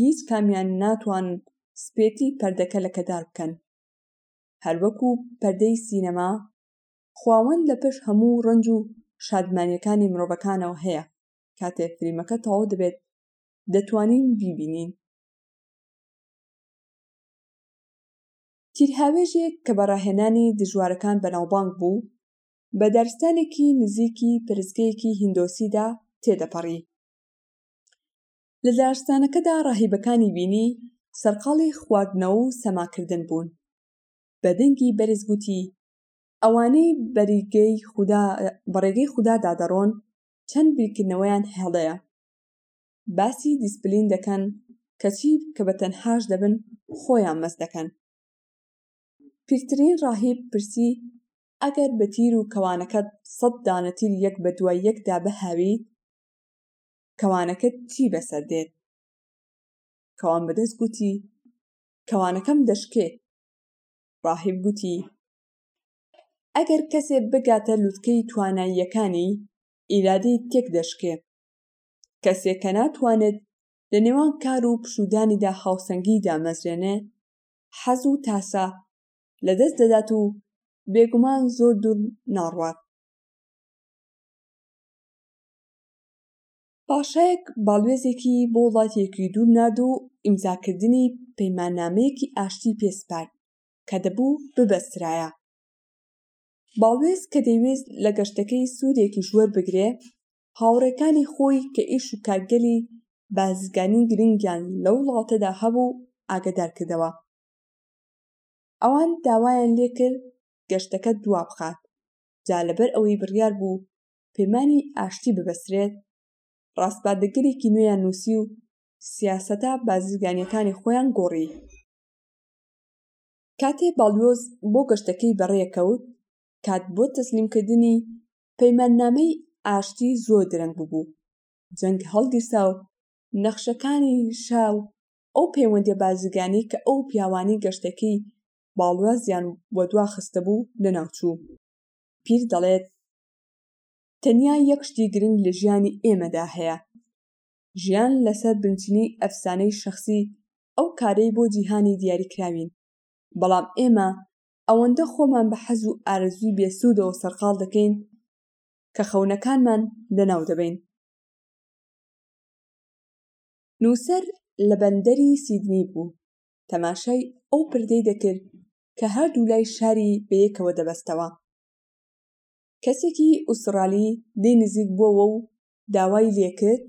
هیچ کامیان ناتوانن سپێتی پەردەکە لەکەدار بکەن. هەر وەکوو پەردەی سینەما، خواوەند لە پشت هەموو ڕەنج و شادمانییەکانی مرۆڤەکانەوە هەیە. کاتێ فلیمەکە تەواو دەبێت دەتوانین بیبینین تیرهاوێژێک کە بە ڕاهێنانی دژوارەکان بەناوبانگ بوو بە دارستانێکی نزیکی پرسگەیەکی هیندۆسیدا تێدەپەڕی لە دارستانەکەدا ڕاهیبەکانی بینی سەرقاڵی خواردنەوە و سەماکردن بوون بە دەنگی بەرز گوتی ئەوانەی بەریگەی خودا بەڕێگەی خودادا دەڕۆن چەند بیرکردنەوەیان هەڵەیە باسی دیسپلین دەکەن کەچی کە بە تەنهاش دەبن خۆیان مەست دەکەن پیرترین ڕاهیب پرسی ئەگەر بە تیر و کەوانەکەت سەد دانە تیر یەک بە دوای یەکدا بهاوی کەوانەکەت چی بەسەر دێت کەوان بەدەست گوتی کەوانەکەم دەشکێ ڕاهیب گوتی ئەگەر کەسێ بگاتە لوتکەی تواناییەکانی، ئیرادەی تێک دەشکێ. کەسێ کە ناتوانێت لە نێوان کار و پشوودانیدا هاوسەنگی دامەزرێنێ، حەز و تاسە لە دەست دەدات و بێگومان زۆر دوور ناڕوات. پاشایەک باڵوێزێکی بۆ وڵاتێکی دوور نارد و ئیمزاکردنی پەیماننامەیەکی ئاشتی پێ سپارد. کە دەبوو ببەسترایە. باڵوێز کە دەیویست لە گەشتەکەی سوودێکیش وەربگرێ، هاوڕێکانی خۆی کە ئیش و کارگەلی بازرگانی گرنگیان لەو وڵاتەدا هەبوو ئاگەدار کردەوە. ئەوان داوایان لێ کرد گەشتەکە دوا بخات، جا لەبەر ئەوەی بڕیار بوو پەیمانی ئاشتی ببەسترێت، ڕاسپاردەگەلێکی نوێیان نووسی و سیاسەتە بازرگانییەکانی خۆیان گۆڕی. کاتێ باڵیۆز بۆ گەشتەکەی بەڕێکەوت کات بۆ تەسلیمکردنی پەیماننامەی ئاشتی زۆر درەنگ ببوو جەنگ هەڵگیرسا و نەخشەکانی شا و ئەو پەیوەندیە بازرگانی کە ئەو پیاوانی گەشتەکەی باڵوازیان وەدوا خستبوو لەناوچوو پیر دەڵێت تەنیا یەک شتی گرنگ لە ژیانی ئێمەدا هەیە ژیان لەسەر بنچنی ئەفسانەی شەخسی ئەو کارەی بۆ جیهانی دیاریکراوین، بەڵام ئێمە ئەوەندە خۆمان بە حەز و ئارەزووی بێسوودەوە سەرقاڵ دەکەین کە خەونەکانمان لەناو دەبەین. نووسەر لە بەندەری سیدنی بوو، تەماشای ئەو پردەی دەکرد کە هەردوولای شاری بەیەکەوە دەبەستەوە. کەسێکی ئوستڕالی دێی نزیک بووەوە و داوای لێکرد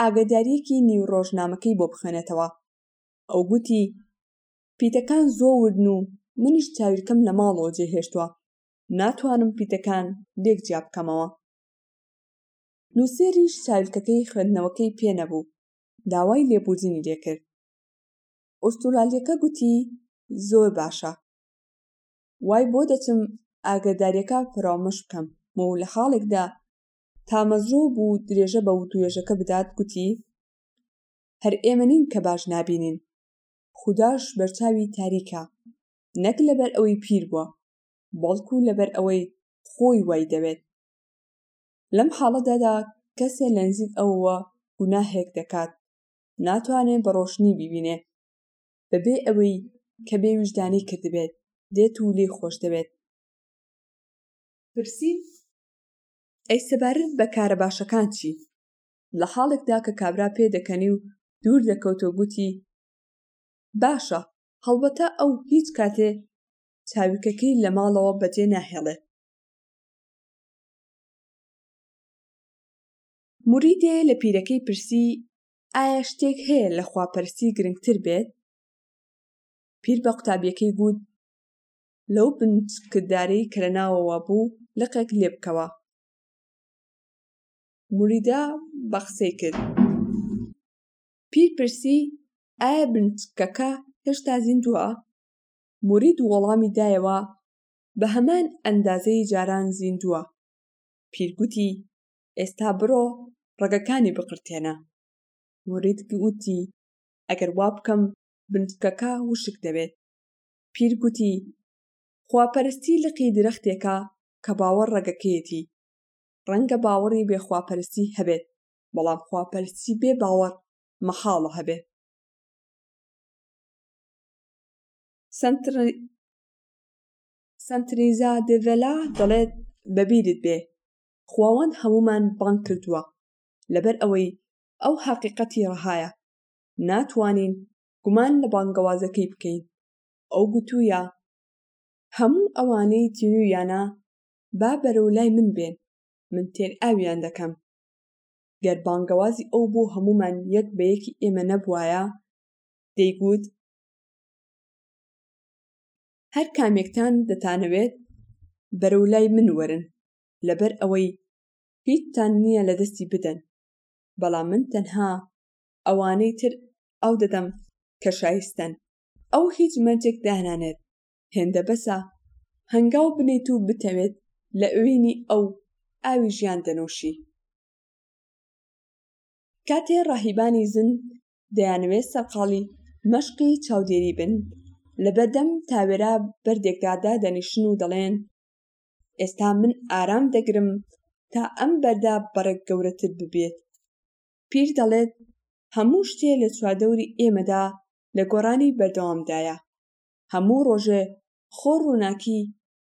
ئاگەدارییەکی نیو ڕۆژنامەکەی بۆ بخوێنێتەوە. ئەو گوتی، پیتەکان زۆ وردن و منیش چاویلکەم لە ماڵەوە جێهێشتووە، ناتوانم پیتەکان لێک جیا بکەمەوە. نووسێریش چاویلکەکەی خوێندنەوەکەی پێ نەبوو، داوای لێبوردنی لێکرد. ئوستورالییەکە گوتی، زۆر باشە. وای بۆ دەچم ئاگەدارییەکە فەرامۆش بکەم و لە حاڵێکدا تامەزرۆ بوو درێژە بە وتوێژەکە بدات گوتی، هەر ئێمە نین کە باش نابینین، خوداش بەرچاوی تاریکە، نەک لەبەر ئەوەی پیر بووە، بەڵکو لەبەر ئەوەی خۆی وای دەوێت. لەم حاڵەتەدا کەسێ لەنزیک ئەوەوە گوناهێک دەکات، ناتوانێ بە ڕۆشنی بیبینێ، بەبێ ئەوەی کە بێ ویژدانی کردبێت، دێت و لێی خۆش دەوێت. پرسیم، ئەی سەبارەت بە کارە باشەکان چی؟ لە حاڵێکدا کە کابرا پێ دەکەنی و دوور دەکەوت و گوتی باشە هەڵبەتە ئەو هیچ کاتێ چاویلکەکەی لە ماڵەوە بەجێ ناهێڵێ موریدێ لە پیرەکەی پرسی ئایا شتێک هەیە لە خواپەرستی گرنگتر بێت پیر بە قوتابیەکەی گوت لەو بنکردارەی کە لە ناوەوە بوو لقێک لێ بکەوە. موریدە بە قسەی کرد. پیر پرسی، ئایا بنچکەکە هێشتا زیندووە؟ مورید وەڵامی دایەوە، بە هەمان ئەندازەی جاران زیندووە. پیر گوتی، ئێستا بڕۆ ڕەگەکانی بقرتێنە. مورید گوتی، ئەگەر وا بکەم بنچکەکە وشک دەبێت. پیر گوتی، خواپەرستی لقی درەختێکە کە باوەڕ ڕەگەکەیەتی. ڕەنگە باوەڕی بێ خواپەرستی هەبێت، بەڵام خواپەرستی بێ باوەڕ مەحاڵە هەبێت. سەنتریزا دێڤێلا دەڵێت، بە بیرت بێ، خواوەند هەموومان بانگ کردووە، لەبەر ئەوەی ئەو هەقیقەتی ڕەهایە، ناتوانین گومان لە بانگەوازەکەی بکەین. ئەو گوتوویە، هەموو ئەوانەی تینوویانە با بەرەو لای من بێن، من تێرئاویان دەکەم. گەر بانگەوازی ئەو بۆ هەموومان یەک بە یەکی ئێمە نەبوایە، دەیگوت، هەر کامێکتان دەتانەوێت بەرەو لای من وەرن، لەبەر ئەوەی هیچتان نییە لە دەستی بدەن، بەڵام من تەنها ئەوانەی تر ئاو دەدەم کە شایستەن ئەو هیچ مەرجێک دانانێت هێندە بەسە هەنگاو بنیت و بتەوێت لە ئەوینی ئەو ئاوی ژیان دەنووشی کاتێ ڕاهیبانی زن دەیانەوێت سەرقاڵی مەشقی چاودێری بن لە بەردەم تاوێرا بەردێکدا دادەنیشن و دەڵێن ئێستا من ئارام دەگرم تا ئەم بەردا بەڕێک گەورەتر ببێت پیر دەڵێت هەموو شتێ لە چواردەوری ئێمەدا لە گۆڕانی بەردەوامدایە هەموو ڕۆژێ خۆ ڕووناکی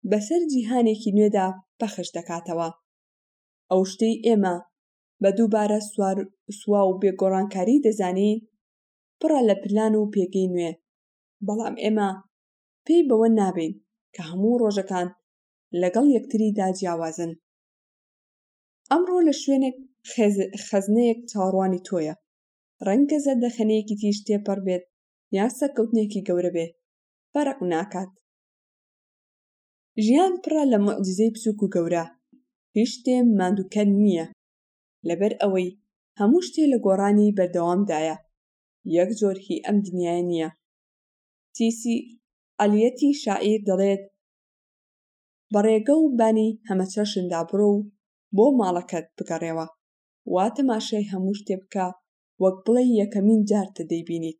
بەسەر جیهانێکی نوێدا پەخش دەکاتەوە ئەو شتەی ئێمە بە دووبارە سوار سوا و بێگۆڕانکاری دەزانین پڕە لە پلان و پێگەی نوێ بەڵام ئێمە پێی بەوە نابین کە هەموو ڕۆژەکان لەگەڵ یەکتریدا جیاوازن ئەمڕۆ لە شوێنێک خەزنەیەک چاوەڕوانی تۆیە ڕەنگە زەردەخەنەیەکی تیژ تێپەڕ بێت یان سەرکەوتنێکی گەورە بێ فەرق ناکات ژیان پڕە لە موعجیزەی بچووک و گەورە هیچ شتێ ماندووکەر نییە لەبەر ئەوەی هەموو شتێ لە گۆڕانی بەردەوامدایە یەک جۆر هی ئەم دنیایە نییە تیسی عەلیەتی شاعیر دەڵێت بە ڕێگە و بانی هەمەچەشندا بڕۆ و بۆ ماڵەکەت بگەڕێوە، وا تەماشای هەموو شتێ بکە وەک بڵێی یەکەمین جارتە دەیبینیت.